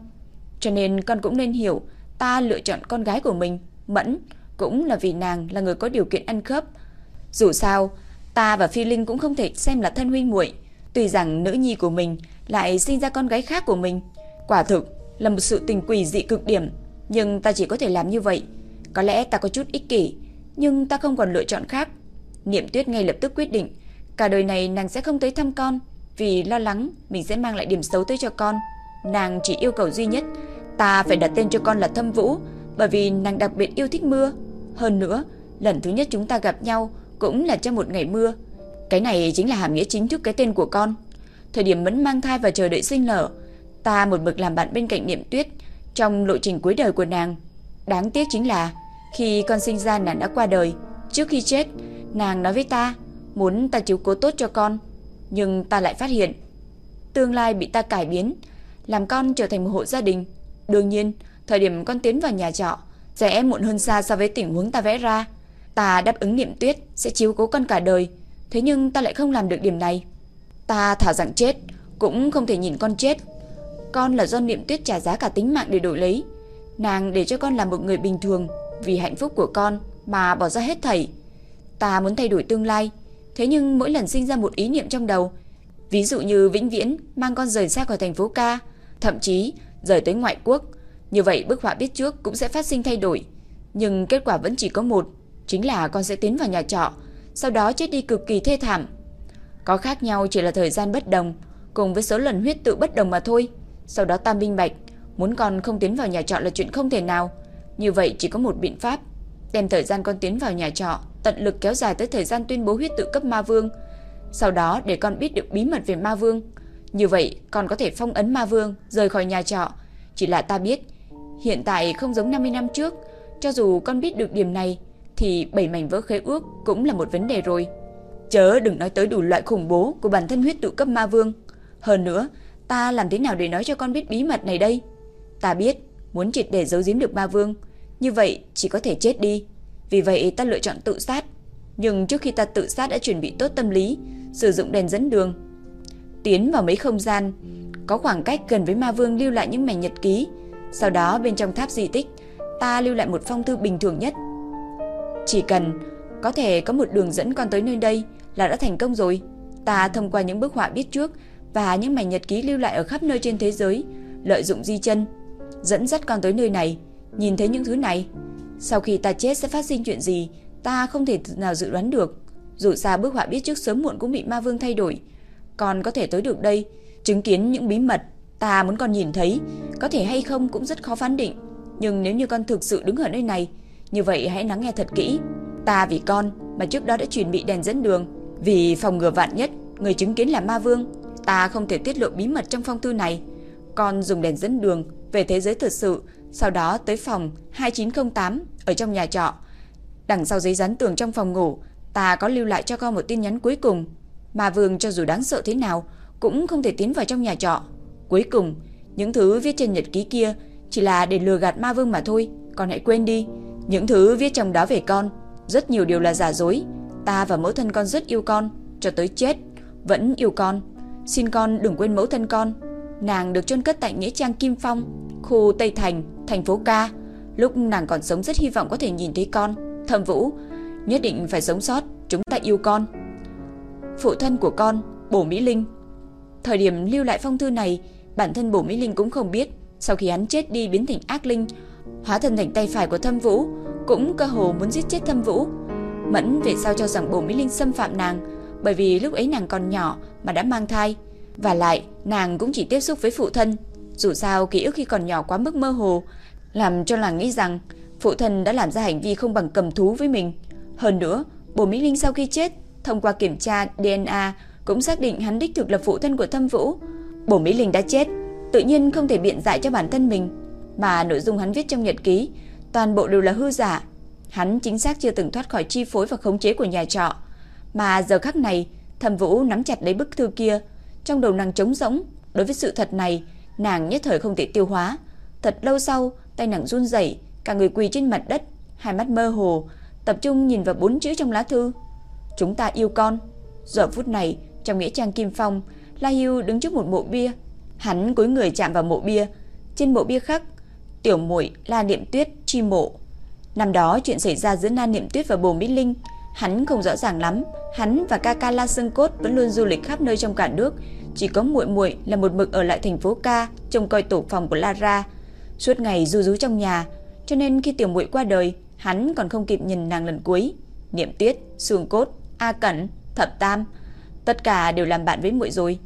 Cho nên con cũng nên hiểu, ta lựa chọn con gái của mình, Mẫn, cũng là vì nàng là người có điều kiện ăn khớp. Dù sao, ta và Phi Linh cũng không thể xem là thân huynh muội, tuy rằng nữ nhi của mình lại sinh ra con gái khác của mình. Quả thực là một sự tình quỷ dị cực điểm, nhưng ta chỉ có thể làm như vậy. Có lẽ ta có chút ích kỷ, nhưng ta không còn lựa chọn khác. Niệm Tuyết ngay lập tức quyết định, cả đời này nàng sẽ không tới thăm con, vì lo lắng mình sẽ mang lại điểm xấu tới cho con. Nàng chỉ yêu cầu duy nhất, ta phải đặt tên cho con là Thâm Vũ, bởi vì nàng đặc biệt yêu thích mưa. Hơn nữa, lần thứ nhất chúng ta gặp nhau cũng là trong một ngày mưa. Cái này chính là hàm nghĩa chính thức cái tên của con. Thời điểm Mẫn mang thai và chờ đợi sinh nở, ta một mực làm bạn bên cạnh Niệm Tuyết trong lộ trình cuối đời của nàng. Đáng tiếc chính là khi con sinh ra nàng đã qua đời, trước khi chết, nàng nói với ta muốn ta chiếu cố tốt cho con, nhưng ta lại phát hiện tương lai bị ta cải biến, làm con trở thành một hộ gia đình. Đương nhiên, thời điểm con tiến vào nhà trọ sẽ muộn hơn xa so với tình huống ta vẽ ra. Ta đáp ứng niệm tuyết sẽ chiếu cố con cả đời, thế nhưng ta lại không làm được điểm này. Ta thả rằng chết, cũng không thể nhìn con chết. Con là do niệm tuyết trả giá cả tính mạng để đổi lấy. Nàng để cho con làm một người bình thường, vì hạnh phúc của con mà bỏ ra hết thảy. Ta muốn thay đổi tương lai, thế nhưng mỗi lần sinh ra một ý niệm trong đầu, ví dụ như vĩnh viễn mang con rời xa khỏi thành phố ca, thậm chí rời tới ngoại quốc, như vậy bức họa biết trước cũng sẽ phát sinh thay đổi. Nhưng kết quả vẫn chỉ có một, chính là con sẽ tiến vào nhà trọ, sau đó chết đi cực kỳ thê thảm. Có khác nhau chỉ là thời gian bất đồng, cùng với số lần huyết tự bất đồng mà thôi. Sau đó tam minh bạch, muốn con không tiến vào nhà trọ là chuyện không thể nào. Như vậy chỉ có một biện pháp, đem thời gian con tiến vào nhà trọ, tận lực kéo dài tới thời gian tuyên bố huyết tự cấp ma vương. Sau đó để con biết được bí mật về ma vương. Như vậy con có thể phong ấn ma vương rời khỏi nhà trọ. Chỉ là ta biết, hiện tại không giống 50 năm trước, cho dù con biết được điểm này thì bảy mảnh vỡ khế ước cũng là một vấn đề rồi. Chớ đừng nói tới đủ loại khủng bố của bản thân huyết tự cấp ma vương. Hơn nữa, ta làm thế nào để nói cho con biết bí mật này đây? Ta biết, muốn triệt để giấu giếm được ma vương, như vậy chỉ có thể chết đi. Vì vậy ta lựa chọn tự sát. Nhưng trước khi ta tự sát đã chuẩn bị tốt tâm lý, sử dụng đèn dẫn đường. Tiến vào mấy không gian, có khoảng cách gần với ma vương lưu lại những mảnh nhật ký. Sau đó bên trong tháp di tích, ta lưu lại một phong thư bình thường nhất. Chỉ cần có thể có một đường dẫn con tới nơi đây là đã thành công rồi. Ta thông qua những bức họa biết trước và những mảnh nhật ký lưu lại ở khắp nơi trên thế giới, lợi dụng di chân, dẫn dắt con tới nơi này, nhìn thấy những thứ này. Sau khi ta chết sẽ phát sinh chuyện gì, ta không thể nào dự đoán được. Dù sao bức họa biết trước sớm muộn cũng bị ma vương thay đổi. Còn có thể tới được đây, chứng kiến những bí mật ta muốn con nhìn thấy, có thể hay không cũng rất khó phán định. Nhưng nếu như con thực sự đứng ở nơi này, như vậy hãy lắng nghe thật kỹ. Ta vì con mà trước đó đã chuẩn bị đèn dẫn đường, vì phòng ngừa vạn nhất, người chứng kiến là ma vương, ta không thể tiết lộ bí mật trong phong thư này. Con dùng đèn dẫn đường về thế giới thực sự, sau đó tới phòng 2908 ở trong nhà trọ. Đằng sau giấy dán tường trong phòng ngủ, ta có lưu lại cho con một tin nhắn cuối cùng. Ma vương cho dù đáng sợ thế nào, cũng không thể tiến vào trong nhà trọ. Cuối cùng, những thứ viết trên nhật ký kia chỉ là để lừa gạt ma vương mà thôi, con hãy quên đi. Những thứ viết trong đó về con, rất nhiều điều là giả dối. Ta và mẫu thân con rất yêu con, cho tới chết, vẫn yêu con. Xin con đừng quên mẫu thân con. Nàng được chôn cất tại Nghĩa Trang Kim Phong, khu Tây Thành, thành phố Ca. Lúc nàng còn sống rất hy vọng có thể nhìn thấy con. Thẩm Vũ, nhất định phải sống sót, chúng ta yêu con. Phụ thân của con, Bổ Mỹ Linh. Thời điểm lưu lại phong thư này, bản thân Bổ Mỹ Linh cũng không biết, sau khi hắn chết đi biến thành ác linh, hóa thân thành tay phải của Thâm Vũ, cũng cơ hồ muốn giết chết Thâm Vũ. Mẫn về sao cho rằng Bổ Mỹ Linh xâm phạm nàng, bởi vì lúc ấy nàng còn nhỏ mà đã mang thai, và lại nàng cũng chỉ tiếp xúc với phụ thân. Dù sao ký ức khi còn nhỏ quá mức mơ hồ, làm cho nàng nghĩ rằng phụ thân đã làm ra hành vi không bằng cầm thú với mình. Hơn nữa, Bổ Mỹ Linh sau khi chết, thông qua kiểm tra DNA cũng xác định hắn đích thực là phụ thân của Thâm Vũ. Bổ Mỹ Linh đã chết, tự nhiên không thể biện giải cho bản thân mình, mà nội dung hắn viết trong nhật ký toàn bộ đều là hư giả. Hắn chính xác chưa từng thoát khỏi chi phối và khống chế của nhà trọ, mà giờ khắc này, Thâm Vũ nắm chặt lấy bức thư kia, trong đầu nàng trống rỗng, đối với sự thật này, nàng nhất thời không thể tiêu hóa. Thật lâu sau, tay nàng run rẩy, cả người quỳ trên mặt đất, hai mắt mơ hồ, tập trung nhìn vào bốn chữ trong lá thư. Chúng ta yêu con. Giờ phút này, trong nghĩa trang Kim Phong, La Hưu đứng trước một mộ bia. Hắn cúi người chạm vào mộ bia, trên mộ bia khắc tiểu muội La Niệm Tuyết chi mộ. Năm đó chuyện xảy ra giữa Na Niệm Tuyết và Bồ Mỹ Linh, hắn không rõ ràng lắm, hắn và ca ca La Sương Cốt vẫn luôn du lịch khắp nơi trong cả nước, chỉ có muội muội là một mực ở lại thành phố ca trông coi tổ phòng của La Ra, suốt ngày du rú trong nhà, cho nên khi tiểu muội qua đời, hắn còn không kịp nhìn nàng lần cuối. Niệm Tuyết, Sương Cốt, A Cẩn, Thập Tam, tất cả đều làm bạn với muội rồi.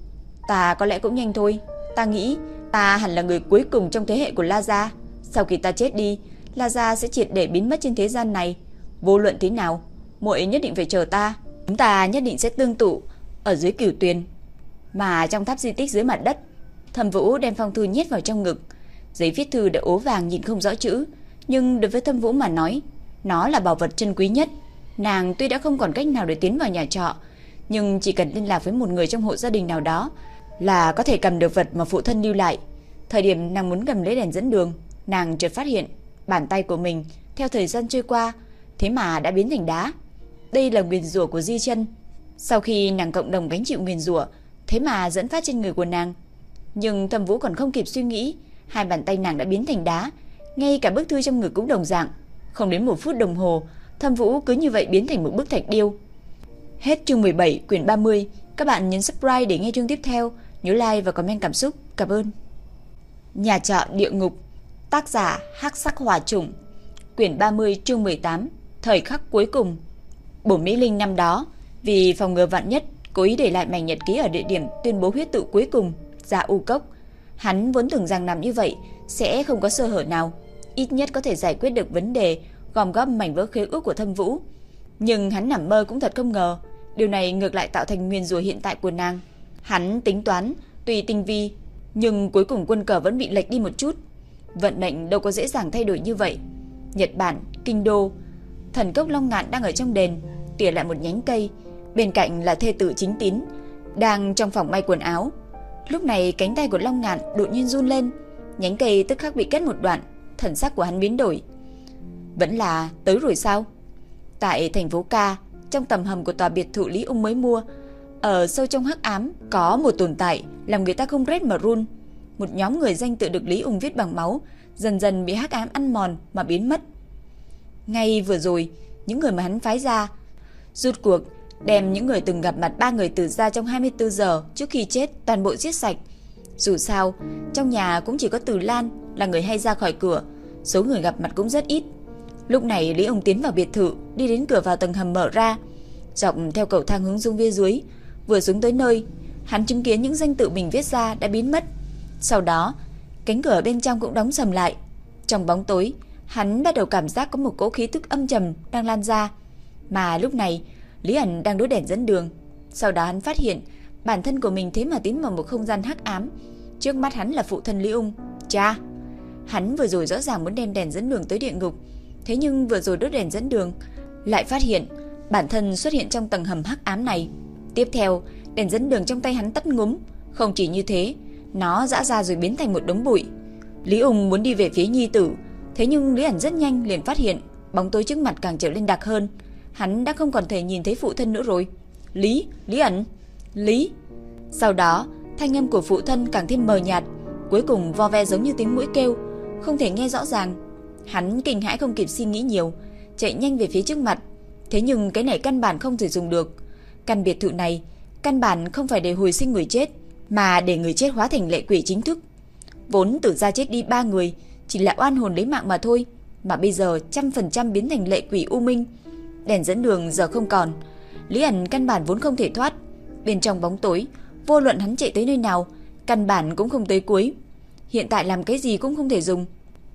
Ta có lẽ cũng nhanh thôi, ta nghĩ ta hẳn là người cuối cùng trong thế hệ của La gia. Sau khi ta chết đi, La Gia sẽ triệt để biến mất trên thế gian này. Vô luận thế nào, muội nhất định phải chờ ta. Chúng ta nhất định sẽ tương tụ ở dưới cửu tuyền. Mà trong tháp di tích dưới mặt đất, Thẩm Vũ đem phong thư nhét vào trong ngực. Giấy viết thư đã ố vàng nhìn không rõ chữ, nhưng đối với thâm Vũ mà nói, nó là bảo vật chân quý nhất. Nàng tuy đã không còn cách nào để tiến vào nhà trọ, nhưng chỉ cần liên lạc với một người trong hộ gia đình nào đó là có thể cầm được vật mà phụ thân lưu lại. Thời điểm nàng muốn cầm lấy đèn dẫn đường, nàng chợt phát hiện bàn tay của mình theo thời gian trôi qua thế mà đã biến thành đá. Đây là nguyền rủa của Di Chân. Sau khi nàng cộng đồng gánh chịu nguyền rủa, thế mà dẫn phát trên người của nàng. Nhưng Thẩm Vũ còn không kịp suy nghĩ, hai bàn tay nàng đã biến thành đá, ngay cả bức thư trong ngực cũng đồng dạng. Không đến một phút đồng hồ, thâm Vũ cứ như vậy biến thành một bức thạch điêu. Hết chương 17 quyển 30, các bạn nhấn subscribe để nghe chương tiếp theo, nhớ like và comment cảm xúc. Cảm ơn. Nhà trọ địa ngục Tác giả Hắc Sắc Hỏa Trùng Quyển 30 chương 18 Thời khắc cuối cùng Bổ Mỹ Linh năm đó Vì phòng ngừa vạn nhất Cố ý để lại mảnh nhật ký ở địa điểm tuyên bố huyết tự cuối cùng Dạ U Cốc Hắn vốn tưởng rằng làm như vậy Sẽ không có sơ hở nào Ít nhất có thể giải quyết được vấn đề Gom góp mảnh vỡ khế ước của thâm vũ Nhưng hắn nằm mơ cũng thật không ngờ Điều này ngược lại tạo thành nguyên rùa hiện tại của nàng Hắn tính toán Tuy tinh vi, nhưng cuối cùng quân cờ vẫn bị lệch đi một chút. Vận mệnh đâu có dễ dàng thay đổi như vậy. Nhật Bản, Kinh Đô, thần cốc Long Ngạn đang ở trong đền, tỉa lại một nhánh cây, bên cạnh là thê tử chính tín, đang trong phòng may quần áo. Lúc này cánh tay của Long Ngạn đột nhiên run lên, nhánh cây tức khắc bị cắt một đoạn, thần sắc của hắn biến đổi. Vẫn là tới rồi sao? Tại thành phố Ca, trong tầm hầm của tòa biệt thự Lý Ung mới mua, ở sâu trong hắc ám có một tồn tại làm người ta không rét mà run. Một nhóm người danh tự được Lý Ung viết bằng máu, dần dần bị hắc ám ăn mòn mà biến mất. Ngay vừa rồi, những người mà hắn phái ra rút cuộc đem những người từng gặp mặt ba người từ ra trong 24 giờ trước khi chết toàn bộ giết sạch. Dù sao, trong nhà cũng chỉ có Từ Lan là người hay ra khỏi cửa, số người gặp mặt cũng rất ít. Lúc này Lý Ông tiến vào biệt thự, đi đến cửa vào tầng hầm mở ra, dọc theo cầu thang hướng xuống phía dưới, vừa xuống tới nơi, hắn chứng kiến những danh tự mình viết ra đã biến mất. Sau đó, cánh cửa bên trong cũng đóng sầm lại. Trong bóng tối, hắn bắt đầu cảm giác có một cỗ khí tức âm trầm đang lan ra. Mà lúc này, Lý ẩn đang đối đèn dẫn đường. Sau đó hắn phát hiện bản thân của mình thế mà tiến vào một không gian hắc ám. Trước mắt hắn là phụ thân Lý Ung. Cha! Hắn vừa rồi rõ ràng muốn đem đèn dẫn đường tới địa ngục. Thế nhưng vừa rồi đốt đèn dẫn đường, lại phát hiện bản thân xuất hiện trong tầng hầm hắc ám này. Tiếp theo, đèn dẫn đường trong tay hắn tắt ngúm. Không chỉ như thế, nó dã ra rồi biến thành một đống bụi. Lý Ung muốn đi về phía nhi tử, thế nhưng Lý ẩn rất nhanh liền phát hiện bóng tối trước mặt càng trở lên đặc hơn hắn đã không còn thể nhìn thấy phụ thân nữa rồi. Lý, Lý ẩn, Lý. Sau đó, thanh âm của phụ thân càng thêm mờ nhạt, cuối cùng vo ve giống như tiếng mũi kêu, không thể nghe rõ ràng. Hắn kinh hãi không kịp suy nghĩ nhiều, chạy nhanh về phía trước mặt. Thế nhưng cái này căn bản không thể dùng được. Căn biệt thự này, căn bản không phải để hồi sinh người chết, mà để người chết hóa thành lệ quỷ chính thức. Vốn tử ra chết đi ba người, chỉ là oan hồn lấy mạng mà thôi, mà bây giờ trăm phần trăm biến thành lệ quỷ u minh đèn dẫn đường giờ không còn. Lý ẩn căn bản vốn không thể thoát. Bên trong bóng tối, vô luận hắn chạy tới nơi nào, căn bản cũng không tới cuối. Hiện tại làm cái gì cũng không thể dùng.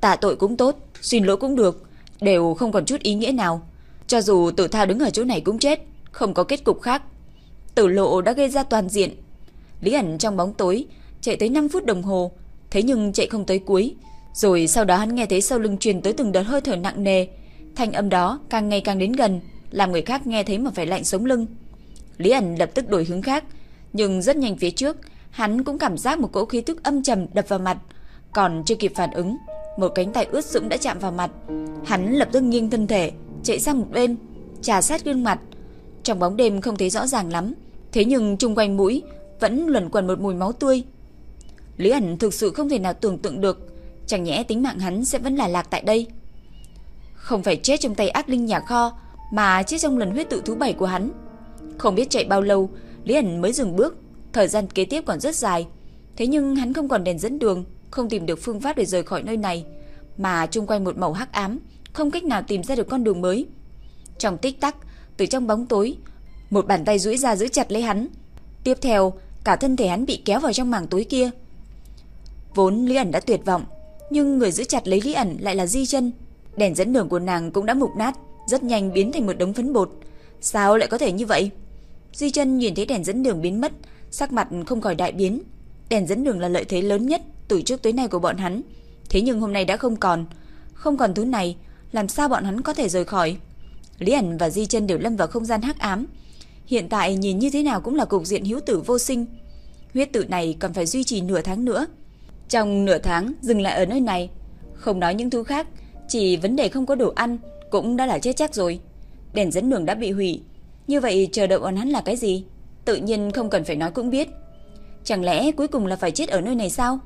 Tạ tội cũng tốt, xin lỗi cũng được, đều không còn chút ý nghĩa nào. Cho dù tử thao đứng ở chỗ này cũng chết, không có kết cục khác. Tử lộ đã gây ra toàn diện. Lý ẩn trong bóng tối, chạy tới 5 phút đồng hồ, thế nhưng chạy không tới cuối. Rồi sau đó hắn nghe thấy sau lưng truyền tới từng đợt hơi thở nặng nề, Thanh âm đó càng ngày càng đến gần, làm người khác nghe thấy mà phải lạnh sống lưng. Lý ẩn lập tức đổi hướng khác, nhưng rất nhanh phía trước, hắn cũng cảm giác một cỗ khí tức âm trầm đập vào mặt, còn chưa kịp phản ứng, một cánh tay ướt sũng đã chạm vào mặt. Hắn lập tức nghiêng thân thể, chạy sang một bên, trà sát gương mặt. Trong bóng đêm không thấy rõ ràng lắm, thế nhưng chung quanh mũi vẫn luẩn quẩn một mùi máu tươi. Lý ẩn thực sự không thể nào tưởng tượng được, chẳng nhẽ tính mạng hắn sẽ vẫn là lạc tại đây. Không phải chết trong tay ác linh nhà kho, Mà chết trong lần huyết tự thứ bảy của hắn. Không biết chạy bao lâu, Lý ẩn mới dừng bước. Thời gian kế tiếp còn rất dài. Thế nhưng hắn không còn đèn dẫn đường, Không tìm được phương pháp để rời khỏi nơi này, Mà chung quanh một màu hắc ám, Không cách nào tìm ra được con đường mới. Trong tích tắc, Từ trong bóng tối, Một bàn tay duỗi ra giữ chặt lấy hắn. Tiếp theo, cả thân thể hắn bị kéo vào trong mảng tối kia. Vốn Lý ẩn đã tuyệt vọng, Nhưng người giữ chặt lấy Lý ẩn lại là Di chân. Đèn dẫn đường của nàng cũng đã mục nát, rất nhanh biến thành một đống phấn bột. Sao lại có thể như vậy? Di chân nhìn thấy đèn dẫn đường biến mất, sắc mặt không khỏi đại biến. Đèn dẫn đường là lợi thế lớn nhất từ trước tới nay của bọn hắn. Thế nhưng hôm nay đã không còn. Không còn thứ này, làm sao bọn hắn có thể rời khỏi? Lý ẩn và Di chân đều lâm vào không gian hắc ám. Hiện tại nhìn như thế nào cũng là cục diện hữu tử vô sinh. Huyết tử này còn phải duy trì nửa tháng nữa. Trong nửa tháng dừng lại ở nơi này, không nói những thứ khác, chỉ vấn đề không có đồ ăn cũng đã là chết chắc rồi. Đèn dẫn đường đã bị hủy. Như vậy chờ đợi bọn hắn là cái gì? Tự nhiên không cần phải nói cũng biết. Chẳng lẽ cuối cùng là phải chết ở nơi này sao?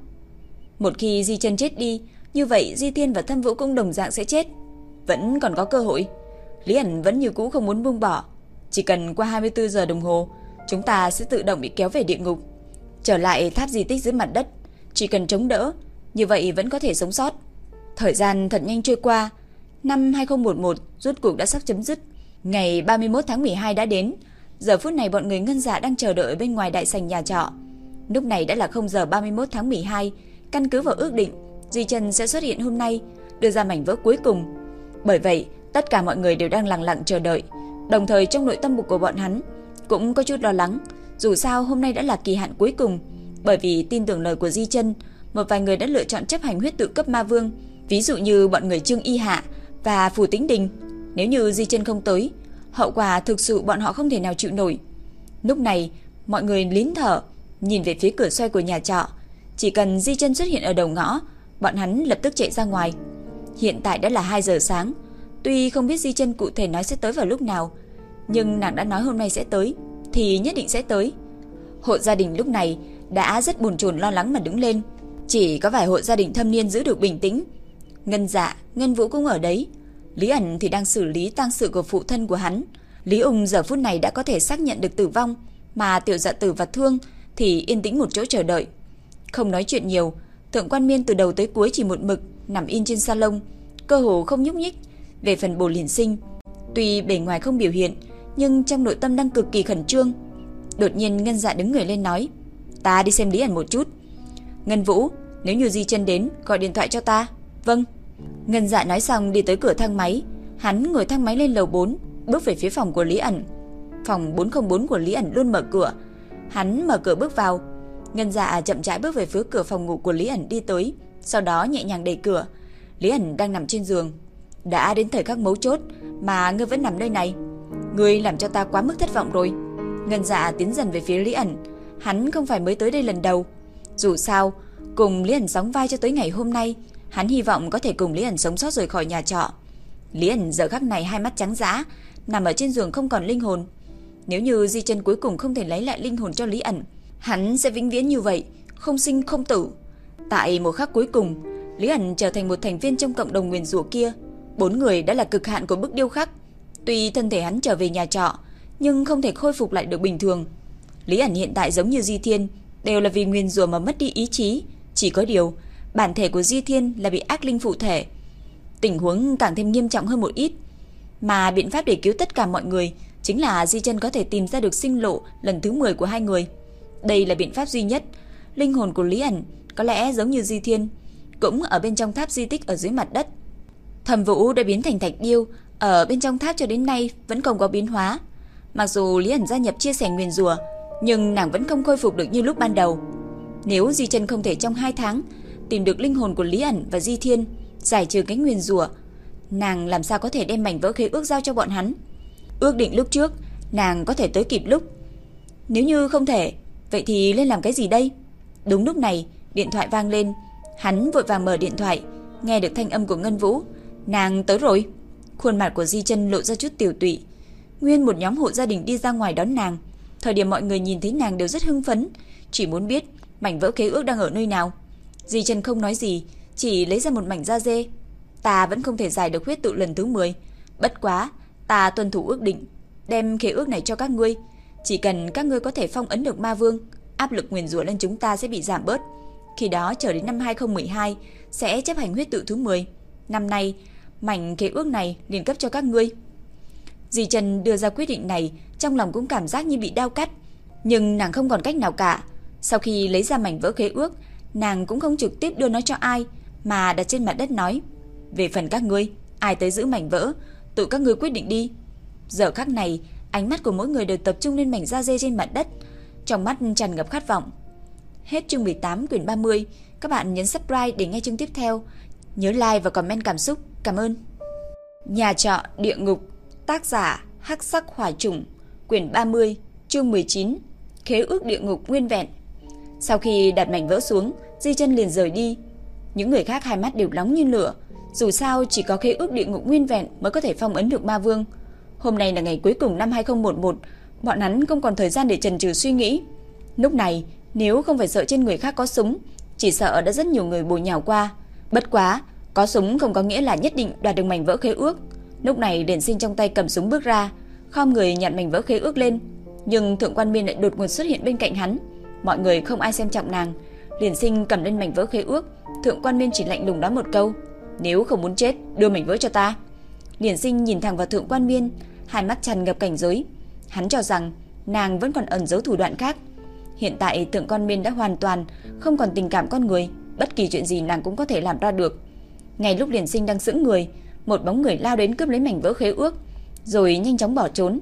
Một khi Di chân chết đi, như vậy Di thiên và Thâm Vũ cũng đồng dạng sẽ chết. Vẫn còn có cơ hội. Lý ẩn vẫn như cũ không muốn buông bỏ. Chỉ cần qua 24 giờ đồng hồ, chúng ta sẽ tự động bị kéo về địa ngục. Trở lại tháp di tích dưới mặt đất, chỉ cần chống đỡ, như vậy vẫn có thể sống sót. Thời gian thật nhanh trôi qua, năm 2011 rốt cuộc đã sắp chấm dứt. Ngày 31 tháng 12 đã đến, giờ phút này bọn người ngân dạ đang chờ đợi bên ngoài đại sảnh nhà trọ. Lúc này đã là 0 giờ 31 tháng 12, căn cứ vào ước định, Di Trần sẽ xuất hiện hôm nay, đưa ra mảnh vỡ cuối cùng. Bởi vậy, tất cả mọi người đều đang lặng lặng chờ đợi, đồng thời trong nội tâm bụng của bọn hắn cũng có chút lo lắng, dù sao hôm nay đã là kỳ hạn cuối cùng, Bởi vì tin tưởng lời của Di Chân, một vài người đã lựa chọn chấp hành huyết tự cấp ma vương, ví dụ như bọn người Trương Y Hạ và Phù Tĩnh Đình. Nếu như Di Chân không tới, hậu quả thực sự bọn họ không thể nào chịu nổi. Lúc này, mọi người lín thở, nhìn về phía cửa xoay của nhà trọ. Chỉ cần Di Chân xuất hiện ở đầu ngõ, bọn hắn lập tức chạy ra ngoài. Hiện tại đã là 2 giờ sáng, tuy không biết Di Chân cụ thể nói sẽ tới vào lúc nào, nhưng nàng đã nói hôm nay sẽ tới, thì nhất định sẽ tới. Hộ gia đình lúc này đã rất buồn chồn lo lắng mà đứng lên. Chỉ có vài hộ gia đình thâm niên giữ được bình tĩnh. Ngân dạ, Ngân Vũ cũng ở đấy. Lý ẩn thì đang xử lý tang sự của phụ thân của hắn. Lý ung giờ phút này đã có thể xác nhận được tử vong, mà tiểu dạ tử và thương thì yên tĩnh một chỗ chờ đợi. Không nói chuyện nhiều, thượng quan miên từ đầu tới cuối chỉ một mực nằm in trên salon, cơ hồ không nhúc nhích. Về phần bồ liền sinh, tuy bề ngoài không biểu hiện, nhưng trong nội tâm đang cực kỳ khẩn trương. Đột nhiên Ngân Dạ đứng người lên nói, ta đi xem Lý ẩn một chút. Ngân Vũ, nếu như Di chân đến, gọi điện thoại cho ta. Vâng. Ngân Dạ nói xong đi tới cửa thang máy, hắn ngồi thang máy lên lầu 4, bước về phía phòng của Lý ẩn. Phòng 404 của Lý ẩn luôn mở cửa. Hắn mở cửa bước vào. Ngân Dạ chậm rãi bước về phía cửa phòng ngủ của Lý ẩn đi tới, sau đó nhẹ nhàng đẩy cửa. Lý ẩn đang nằm trên giường. Đã đến thời khắc mấu chốt mà ngươi vẫn nằm nơi này. Ngươi làm cho ta quá mức thất vọng rồi. Ngân Dạ tiến dần về phía Lý ẩn. Hắn không phải mới tới đây lần đầu. Dù sao, cùng Lý ẩn sóng vai cho tới ngày hôm nay, hắn hy vọng có thể cùng Lý ẩn sống sót rời khỏi nhà trọ. Lý ẩn giờ khắc này hai mắt trắng dã, nằm ở trên giường không còn linh hồn. Nếu như Di chân cuối cùng không thể lấy lại linh hồn cho Lý ẩn, hắn sẽ vĩnh viễn như vậy, không sinh không tử. Tại một khắc cuối cùng, Lý ẩn trở thành một thành viên trong cộng đồng nguyền rủa kia. Bốn người đã là cực hạn của bức điêu khắc. Tuy thân thể hắn trở về nhà trọ, nhưng không thể khôi phục lại được bình thường. Lý ẩn hiện tại giống như Di Thiên, đều là vì nguyên rủa mà mất đi ý chí, chỉ có điều, bản thể của Di Thiên là bị ác linh phụ thể. Tình huống càng thêm nghiêm trọng hơn một ít, mà biện pháp để cứu tất cả mọi người chính là Di Chân có thể tìm ra được sinh lộ lần thứ 10 của hai người. Đây là biện pháp duy nhất. Linh hồn của Lý ẩn có lẽ giống như Di Thiên, cũng ở bên trong tháp di tích ở dưới mặt đất. Thẩm Vũ đã biến thành thạch điêu, ở bên trong tháp cho đến nay vẫn không có biến hóa. Mặc dù Lý ẩn gia nhập chia sẻ nguyên rùa, nhưng nàng vẫn không khôi phục được như lúc ban đầu. Nếu Di Chân không thể trong 2 tháng tìm được linh hồn của Lý ẩn và Di Thiên, giải trừ cái nguyên rùa, nàng làm sao có thể đem mảnh vỡ khế ước giao cho bọn hắn? Ước định lúc trước, nàng có thể tới kịp lúc. Nếu như không thể, vậy thì lên làm cái gì đây? Đúng lúc này, điện thoại vang lên, hắn vội vàng mở điện thoại, nghe được thanh âm của Ngân Vũ, nàng tới rồi. Khuôn mặt của Di Chân lộ ra chút tiểu tụy. Nguyên một nhóm hộ gia đình đi ra ngoài đón nàng, Thời điểm mọi người nhìn thấy nàng đều rất hưng phấn, chỉ muốn biết mảnh vỡ khế ước đang ở nơi nào. Di Trần không nói gì, chỉ lấy ra một mảnh da dê. Ta vẫn không thể giải được huyết tụ lần thứ 10. Bất quá, ta tuân thủ ước định, đem khế ước này cho các ngươi. Chỉ cần các ngươi có thể phong ấn được ma vương, áp lực nguyền rủa lên chúng ta sẽ bị giảm bớt. Khi đó chờ đến năm 2012 sẽ chấp hành huyết tự thứ 10. Năm nay, mảnh khế ước này liền cấp cho các ngươi. Di Trần đưa ra quyết định này, trong lòng cũng cảm giác như bị đau cắt, nhưng nàng không còn cách nào cả. Sau khi lấy ra mảnh vỡ khế ước, nàng cũng không trực tiếp đưa nó cho ai, mà đặt trên mặt đất nói: "Về phần các ngươi, ai tới giữ mảnh vỡ, tự các ngươi quyết định đi." Giờ khắc này, ánh mắt của mỗi người đều tập trung lên mảnh da dê trên mặt đất, trong mắt tràn ngập khát vọng. Hết chương 18 quyển 30, các bạn nhấn subscribe để nghe chương tiếp theo. Nhớ like và comment cảm xúc. Cảm ơn. Nhà trọ địa ngục Tác giả Hắc Sắc Hỏa Trùng, quyển 30, chương 19, Khế ước địa ngục nguyên vẹn. Sau khi đặt mảnh vỡ xuống, Di Chân liền rời đi. Những người khác hai mắt đều nóng như lửa, dù sao chỉ có khế ước địa ngục nguyên vẹn mới có thể phong ấn được ma vương. Hôm nay là ngày cuối cùng năm 2011, bọn hắn không còn thời gian để chần chừ suy nghĩ. Lúc này, nếu không phải sợ trên người khác có súng, chỉ sợ đã rất nhiều người bổ nhào qua. Bất quá, có súng không có nghĩa là nhất định đoạt được mảnh vỡ khế ước. Lúc này Điển Sinh trong tay cầm súng bước ra, khom người nhặt mảnh vỡ khế ước lên, nhưng Thượng Quan Miên lại đột ngột xuất hiện bên cạnh hắn. Mọi người không ai xem trọng nàng, liền Sinh cầm lên mảnh vỡ khế ước, Thượng Quan Miên chỉ lạnh lùng nói một câu: "Nếu không muốn chết, đưa mảnh vỡ cho ta." Liền Sinh nhìn thẳng vào Thượng Quan Miên, hai mắt tràn ngập cảnh giới. Hắn cho rằng nàng vẫn còn ẩn giấu thủ đoạn khác. Hiện tại Thượng Quan Miên đã hoàn toàn không còn tình cảm con người, bất kỳ chuyện gì nàng cũng có thể làm ra được. Ngay lúc liền Sinh đang sững người, một bóng người lao đến cướp lấy mảnh vỡ khế ước, rồi nhanh chóng bỏ trốn.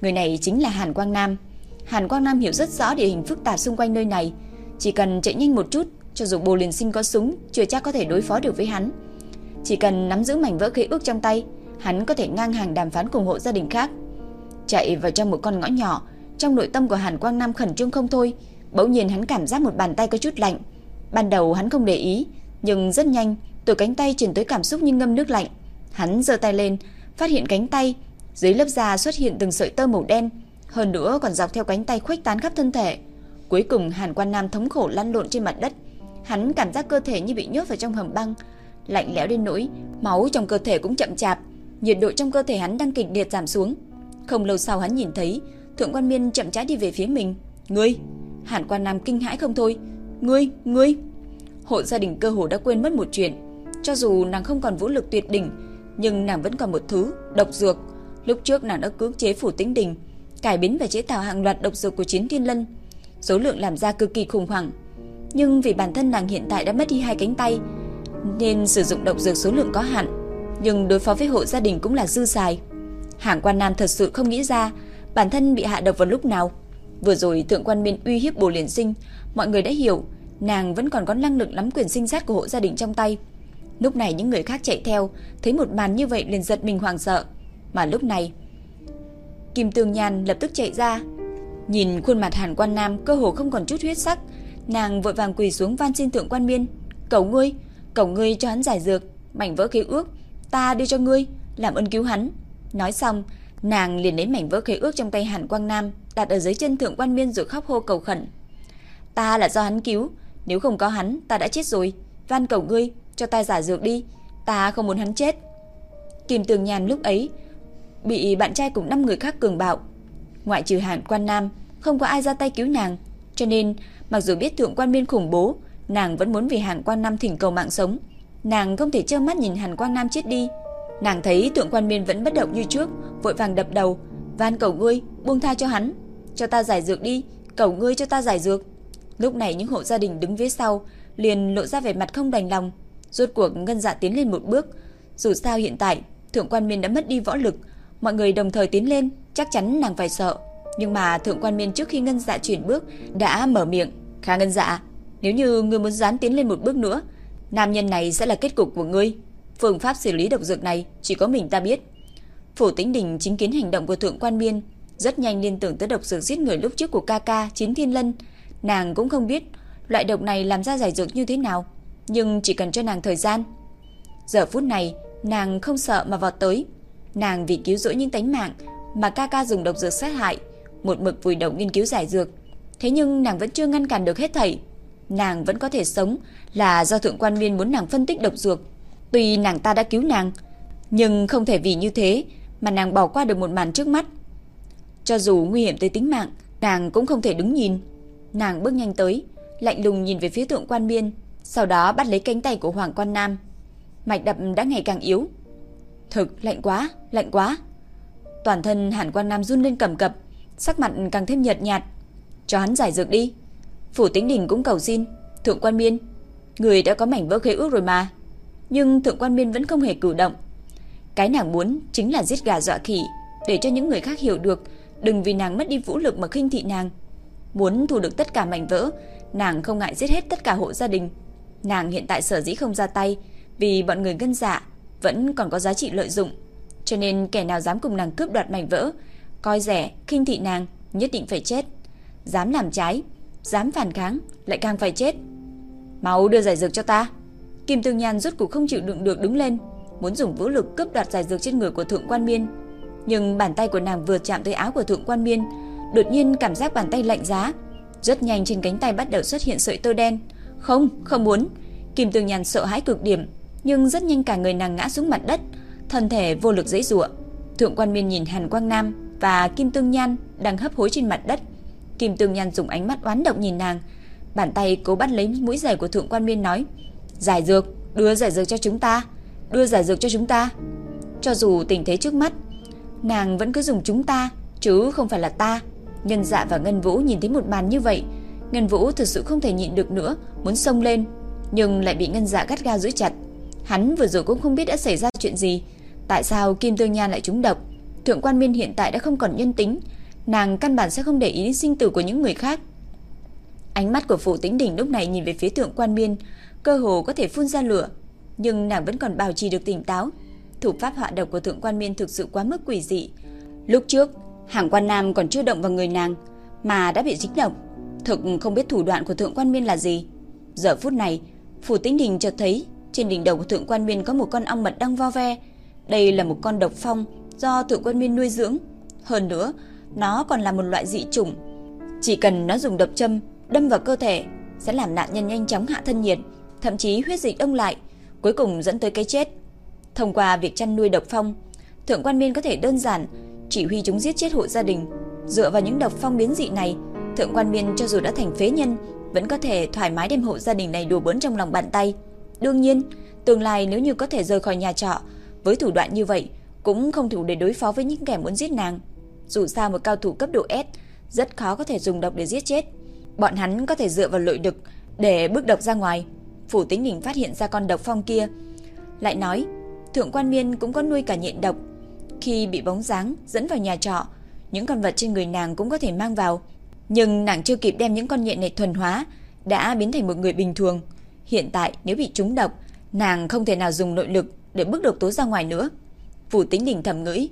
Người này chính là Hàn Quang Nam. Hàn Quang Nam hiểu rất rõ địa hình phức tạp xung quanh nơi này, Chỉ cần chạy nhanh một chút, cho dù Bồ Liên Sinh có súng, chưa chắc có thể đối phó được với hắn. Chỉ cần nắm giữ mảnh vỡ khế ước trong tay, hắn có thể ngang hàng đàm phán cùng hộ gia đình khác. Chạy vào trong một con ngõ nhỏ, trong nội tâm của Hàn Quang Nam khẩn trương không thôi, bỗng nhiên hắn cảm giác một bàn tay có chút lạnh. Ban đầu hắn không để ý, nhưng rất nhanh, từ cánh tay truyền tới cảm xúc như ngâm nước lạnh. Hắn giơ tay lên, phát hiện cánh tay dưới lớp da xuất hiện từng sợi tơ màu đen, hơn nữa còn dọc theo cánh tay khuếch tán khắp thân thể. Cuối cùng Hàn Quan Nam thống khổ lăn lộn trên mặt đất, hắn cảm giác cơ thể như bị nhốt vào trong hầm băng, lạnh lẽo đến nỗi máu trong cơ thể cũng chậm chạp, nhiệt độ trong cơ thể hắn đang kịch liệt giảm xuống. Không lâu sau hắn nhìn thấy Thượng Quan Miên chậm rãi đi về phía mình. "Ngươi?" Hàn Quan Nam kinh hãi không thôi. "Ngươi, ngươi?" Hộ gia đình cơ hồ đã quên mất một chuyện, cho dù nàng không còn vũ lực tuyệt đỉnh, nhưng nàng vẫn còn một thứ, độc dược. Lúc trước nàng đã cưỡng chế phủ tính đình, cải biến và chế tạo hàng loạt độc dược của chiến thiên lân. Số lượng làm ra cực kỳ khủng hoảng. Nhưng vì bản thân nàng hiện tại đã mất đi hai cánh tay, nên sử dụng độc dược số lượng có hạn, nhưng đối phó với hộ gia đình cũng là dư xài. Hàng quan nam thật sự không nghĩ ra bản thân bị hạ độc vào lúc nào. Vừa rồi thượng quan miên uy hiếp bồ liền sinh, mọi người đã hiểu nàng vẫn còn có năng lực nắm quyền sinh sát của hộ gia đình trong tay. Lúc này những người khác chạy theo, thấy một màn như vậy liền giật mình hoảng sợ. Mà lúc này, Kim Tường Nhan lập tức chạy ra, nhìn khuôn mặt Hàn Quan Nam cơ hồ không còn chút huyết sắc, nàng vội vàng quỳ xuống van xin thượng quan miên, "Cầu ngươi, cầu ngươi cho hắn giải dược, mảnh vỡ khế ước, ta đưa cho ngươi, làm ơn cứu hắn." Nói xong, nàng liền lấy mảnh vỡ khế ước trong tay Hàn Quang Nam, đặt ở dưới chân thượng quan miên rồi khóc hô cầu khẩn. "Ta là do hắn cứu, nếu không có hắn, ta đã chết rồi, van cầu ngươi, cho ta giả dược đi, ta không muốn hắn chết." Kim Tường Nhàn lúc ấy bị bạn trai cùng 5 người khác cường bạo. Ngoại trừ Hàn Quan Nam, không có ai ra tay cứu nàng, cho nên mặc dù biết thượng quan miên khủng bố, nàng vẫn muốn vì Hàn Quan Nam thỉnh cầu mạng sống. Nàng không thể trơ mắt nhìn Hàn Quan Nam chết đi. Nàng thấy thượng quan miên vẫn bất động như trước, vội vàng đập đầu, van cầu ngươi, buông tha cho hắn, cho ta giải dược đi, cầu ngươi cho ta giải dược. Lúc này những hộ gia đình đứng phía sau liền lộ ra vẻ mặt không đành lòng, rốt cuộc ngân dạ tiến lên một bước, dù sao hiện tại thượng quan miên đã mất đi võ lực, mọi người đồng thời tiến lên, chắc chắn nàng phải sợ. Nhưng mà thượng quan miên trước khi ngân dạ chuyển bước đã mở miệng, khá ngân dạ, nếu như ngươi muốn dám tiến lên một bước nữa, nam nhân này sẽ là kết cục của ngươi. Phương pháp xử lý độc dược này chỉ có mình ta biết." Phủ Tĩnh Đình chính kiến hành động của thượng quan miên, rất nhanh liên tưởng tới độc dược giết người lúc trước của ca ca Chín Thiên Lân, nàng cũng không biết loại độc này làm ra giải dược như thế nào, nhưng chỉ cần cho nàng thời gian. Giờ phút này, nàng không sợ mà vọt tới. Nàng vì cứu rỗi những tánh mạng mà ca ca dùng độc dược sát hại, một mực vùi đầu nghiên cứu giải dược. Thế nhưng nàng vẫn chưa ngăn cản được hết thảy. Nàng vẫn có thể sống là do thượng quan miên muốn nàng phân tích độc dược. Tuy nàng ta đã cứu nàng, nhưng không thể vì như thế mà nàng bỏ qua được một màn trước mắt. Cho dù nguy hiểm tới tính mạng, nàng cũng không thể đứng nhìn. Nàng bước nhanh tới, lạnh lùng nhìn về phía thượng quan miên, sau đó bắt lấy cánh tay của Hoàng Quan Nam. Mạch đập đã ngày càng yếu. Thực lạnh quá, lạnh quá. Toàn thân Hàn Quan Nam run lên cầm cập, sắc mặt càng thêm nhợt nhạt. Cho hắn giải dược đi. Phủ Tĩnh Đình cũng cầu xin, Thượng Quan Miên, người đã có mảnh vỡ khế ước rồi mà. Nhưng Thượng Quan Miên vẫn không hề cử động. Cái nàng muốn chính là giết gà dọa khỉ, để cho những người khác hiểu được, đừng vì nàng mất đi vũ lực mà khinh thị nàng. Muốn thu được tất cả mảnh vỡ, nàng không ngại giết hết tất cả hộ gia đình. Nàng hiện tại sở dĩ không ra tay, vì bọn người ngân dạ vẫn còn có giá trị lợi dụng, cho nên kẻ nào dám cùng nàng cướp đoạt mảnh vỡ, coi rẻ, khinh thị nàng, nhất định phải chết. Dám làm trái, dám phản kháng, lại càng phải chết. Máu đưa giải dược cho ta. Kim Tương Nhan rốt cuộc không chịu đựng được đứng lên, muốn dùng vũ lực cướp đoạt giải dược trên người của Thượng Quan Miên. Nhưng bàn tay của nàng vừa chạm tới áo của Thượng Quan Miên, đột nhiên cảm giác bàn tay lạnh giá. Rất nhanh trên cánh tay bắt đầu xuất hiện sợi tơ đen. Không, không muốn. Kim Tương Nhàn sợ hãi cực điểm, nhưng rất nhanh cả người nàng ngã xuống mặt đất, thân thể vô lực giãy giụa. Thượng Quan Miên nhìn Hàn Quang Nam và Kim Tương Nhan đang hấp hối trên mặt đất. Kim Tương Nhan dùng ánh mắt oán độc nhìn nàng, bàn tay cố bắt lấy mũi giày của Thượng Quan Miên nói: "Giải dược, đưa giải dược cho chúng ta, đưa giải dược cho chúng ta." Cho dù tình thế trước mắt, nàng vẫn cứ dùng chúng ta chứ không phải là ta. Ngân Dạ và Ngân Vũ nhìn thấy một màn như vậy, Ngân Vũ thực sự không thể nhịn được nữa, muốn xông lên, nhưng lại bị Ngân Dạ gắt gao giữ chặt. Hắn vừa rồi cũng không biết đã xảy ra chuyện gì, tại sao Kim Tương Nhan lại trúng độc. Thượng quan Miên hiện tại đã không còn nhân tính, nàng căn bản sẽ không để ý đến sinh tử của những người khác. Ánh mắt của Phủ Tĩnh Đình lúc này nhìn về phía Thượng Quan Miên, cơ hồ có thể phun ra lửa, nhưng nàng vẫn còn bảo trì được tỉnh táo. Thủ pháp họa độc của Thượng Quan Miên thực sự quá mức quỷ dị. Lúc trước, Hàng Quan Nam còn chưa động vào người nàng mà đã bị dính độc, thực không biết thủ đoạn của Thượng Quan Miên là gì. Giờ phút này, Phủ Tĩnh Đình chợt thấy trên đỉnh đầu của Thượng Quan Miên có một con ong mật đang vo ve. Đây là một con độc phong do Thượng Quan Miên nuôi dưỡng. Hơn nữa, nó còn là một loại dị chủng. Chỉ cần nó dùng độc châm đâm vào cơ thể sẽ làm nạn nhân nhanh chóng hạ thân nhiệt, thậm chí huyết dịch đông lại, cuối cùng dẫn tới cái chết. Thông qua việc chăn nuôi độc phong, Thượng Quan Miên có thể đơn giản chỉ huy chúng giết chết hộ gia đình. Dựa vào những độc phong biến dị này, Thượng Quan Miên cho dù đã thành phế nhân, vẫn có thể thoải mái đem hộ gia đình này đùa bỡn trong lòng bàn tay. Đương nhiên, tương lai nếu như có thể rời khỏi nhà trọ, với thủ đoạn như vậy, cũng không đủ để đối phó với những kẻ muốn giết nàng. Dù sao một cao thủ cấp độ S rất khó có thể dùng độc để giết chết. Bọn hắn có thể dựa vào lợi đực để bước độc ra ngoài. Phủ Tính Đình phát hiện ra con độc phong kia, lại nói, Thượng Quan Miên cũng có nuôi cả nhện độc. Khi bị bóng dáng dẫn vào nhà trọ, những con vật trên người nàng cũng có thể mang vào, nhưng nàng chưa kịp đem những con nhện này thuần hóa, đã biến thành một người bình thường. Hiện tại nếu bị trúng độc, nàng không thể nào dùng nội lực để bước độc tố ra ngoài nữa. Phủ Tính Đình thầm ngữ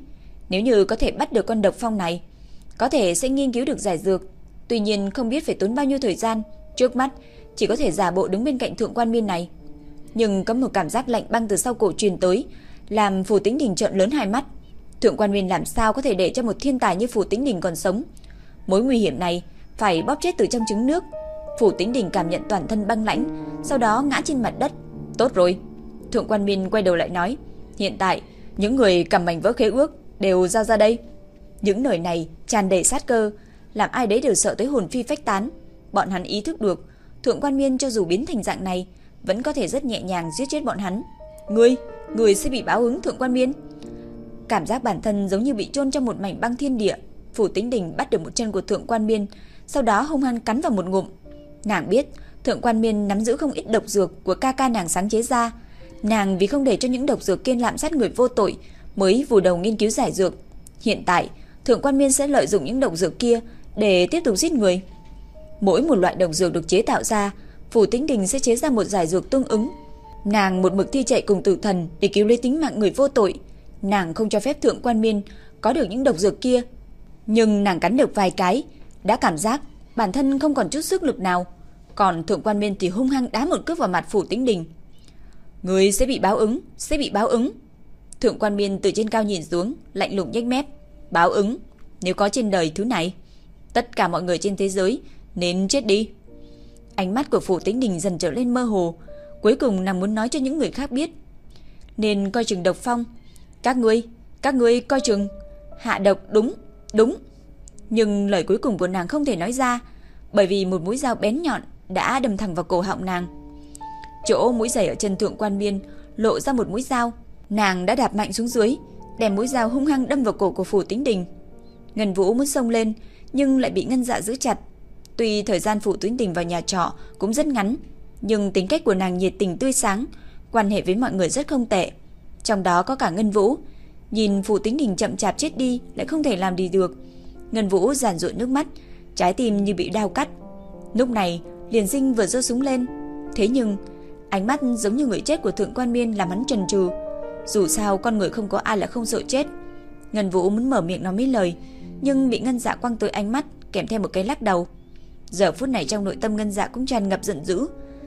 nếu như có thể bắt được con độc phong này, có thể sẽ nghiên cứu được giải dược, tuy nhiên không biết phải tốn bao nhiêu thời gian, trước mắt chỉ có thể giả bộ đứng bên cạnh thượng quan miên này. Nhưng có một cảm giác lạnh băng từ sau cổ truyền tới, làm Phủ Tĩnh Đình trợn lớn hai mắt. Thượng quan miên làm sao có thể để cho một thiên tài như Phủ Tĩnh Đình còn sống? Mối nguy hiểm này phải bóp chết từ trong trứng nước. Phủ Tĩnh Đình cảm nhận toàn thân băng lãnh, sau đó ngã trên mặt đất. Tốt rồi. Thượng quan miên quay đầu lại nói, hiện tại những người cầm mảnh vỡ khế ước đều ra ra đây. Những lời này tràn đầy sát cơ, làm ai đấy đều sợ tới hồn phi phách tán. Bọn hắn ý thức được, Thượng Quan Miên cho dù biến thành dạng này, vẫn có thể rất nhẹ nhàng giết chết bọn hắn. Ngươi, ngươi sẽ bị báo ứng Thượng Quan Miên. Cảm giác bản thân giống như bị chôn trong một mảnh băng thiên địa. Phủ Tính Đình bắt được một chân của Thượng Quan Miên, sau đó hung hăng cắn vào một ngụm. Nàng biết, Thượng Quan Miên nắm giữ không ít độc dược của ca ca nàng sáng chế ra. Nàng vì không để cho những độc dược kiên lạm sát người vô tội, mới vù đầu nghiên cứu giải dược. Hiện tại, Thượng Quan Miên sẽ lợi dụng những độc dược kia để tiếp tục giết người. Mỗi một loại độc dược được chế tạo ra, Phủ Tĩnh Đình sẽ chế ra một giải dược tương ứng. Nàng một mực thi chạy cùng tử thần để cứu lấy tính mạng người vô tội. Nàng không cho phép Thượng Quan Miên có được những độc dược kia. Nhưng nàng cắn được vài cái, đã cảm giác bản thân không còn chút sức lực nào. Còn Thượng Quan Miên thì hung hăng đá một cước vào mặt Phủ Tĩnh Đình. Người sẽ bị báo ứng, sẽ bị báo ứng. Thượng Quan Miên từ trên cao nhìn xuống, lạnh lùng nhếch mép. Báo ứng, nếu có trên đời thứ này, tất cả mọi người trên thế giới nên chết đi. Ánh mắt của Phủ Tĩnh Đình dần trở lên mơ hồ, cuối cùng nàng muốn nói cho những người khác biết. Nên coi chừng độc phong. Các ngươi, các ngươi coi chừng. Hạ độc đúng, đúng. Nhưng lời cuối cùng của nàng không thể nói ra, bởi vì một mũi dao bén nhọn đã đâm thẳng vào cổ họng nàng. Chỗ mũi giày ở chân thượng quan biên lộ ra một mũi dao, nàng đã đạp mạnh xuống dưới, đem mũi dao hung hăng đâm vào cổ của Phủ Tĩnh Đình. Ngân Vũ muốn xông lên, nhưng lại bị Ngân Dạ giữ chặt. Tuy thời gian Phủ Tĩnh Đình vào nhà trọ cũng rất ngắn, nhưng tính cách của nàng nhiệt tình tươi sáng, quan hệ với mọi người rất không tệ. Trong đó có cả Ngân Vũ, nhìn Phủ Tĩnh Đình chậm chạp chết đi lại không thể làm gì được. Ngân Vũ giàn rụi nước mắt, trái tim như bị đau cắt. Lúc này, Liền Sinh vừa giơ súng lên, thế nhưng ánh mắt giống như người chết của Thượng Quan Miên làm hắn chần chừ. Dù sao con người không có ai là không sợ chết. Ngân Vũ muốn mở miệng nói mấy lời, nhưng bị Ngân Dạ quăng tới ánh mắt kèm theo một cái lắc đầu. Giờ phút này trong nội tâm Ngân Dạ cũng tràn ngập giận dữ.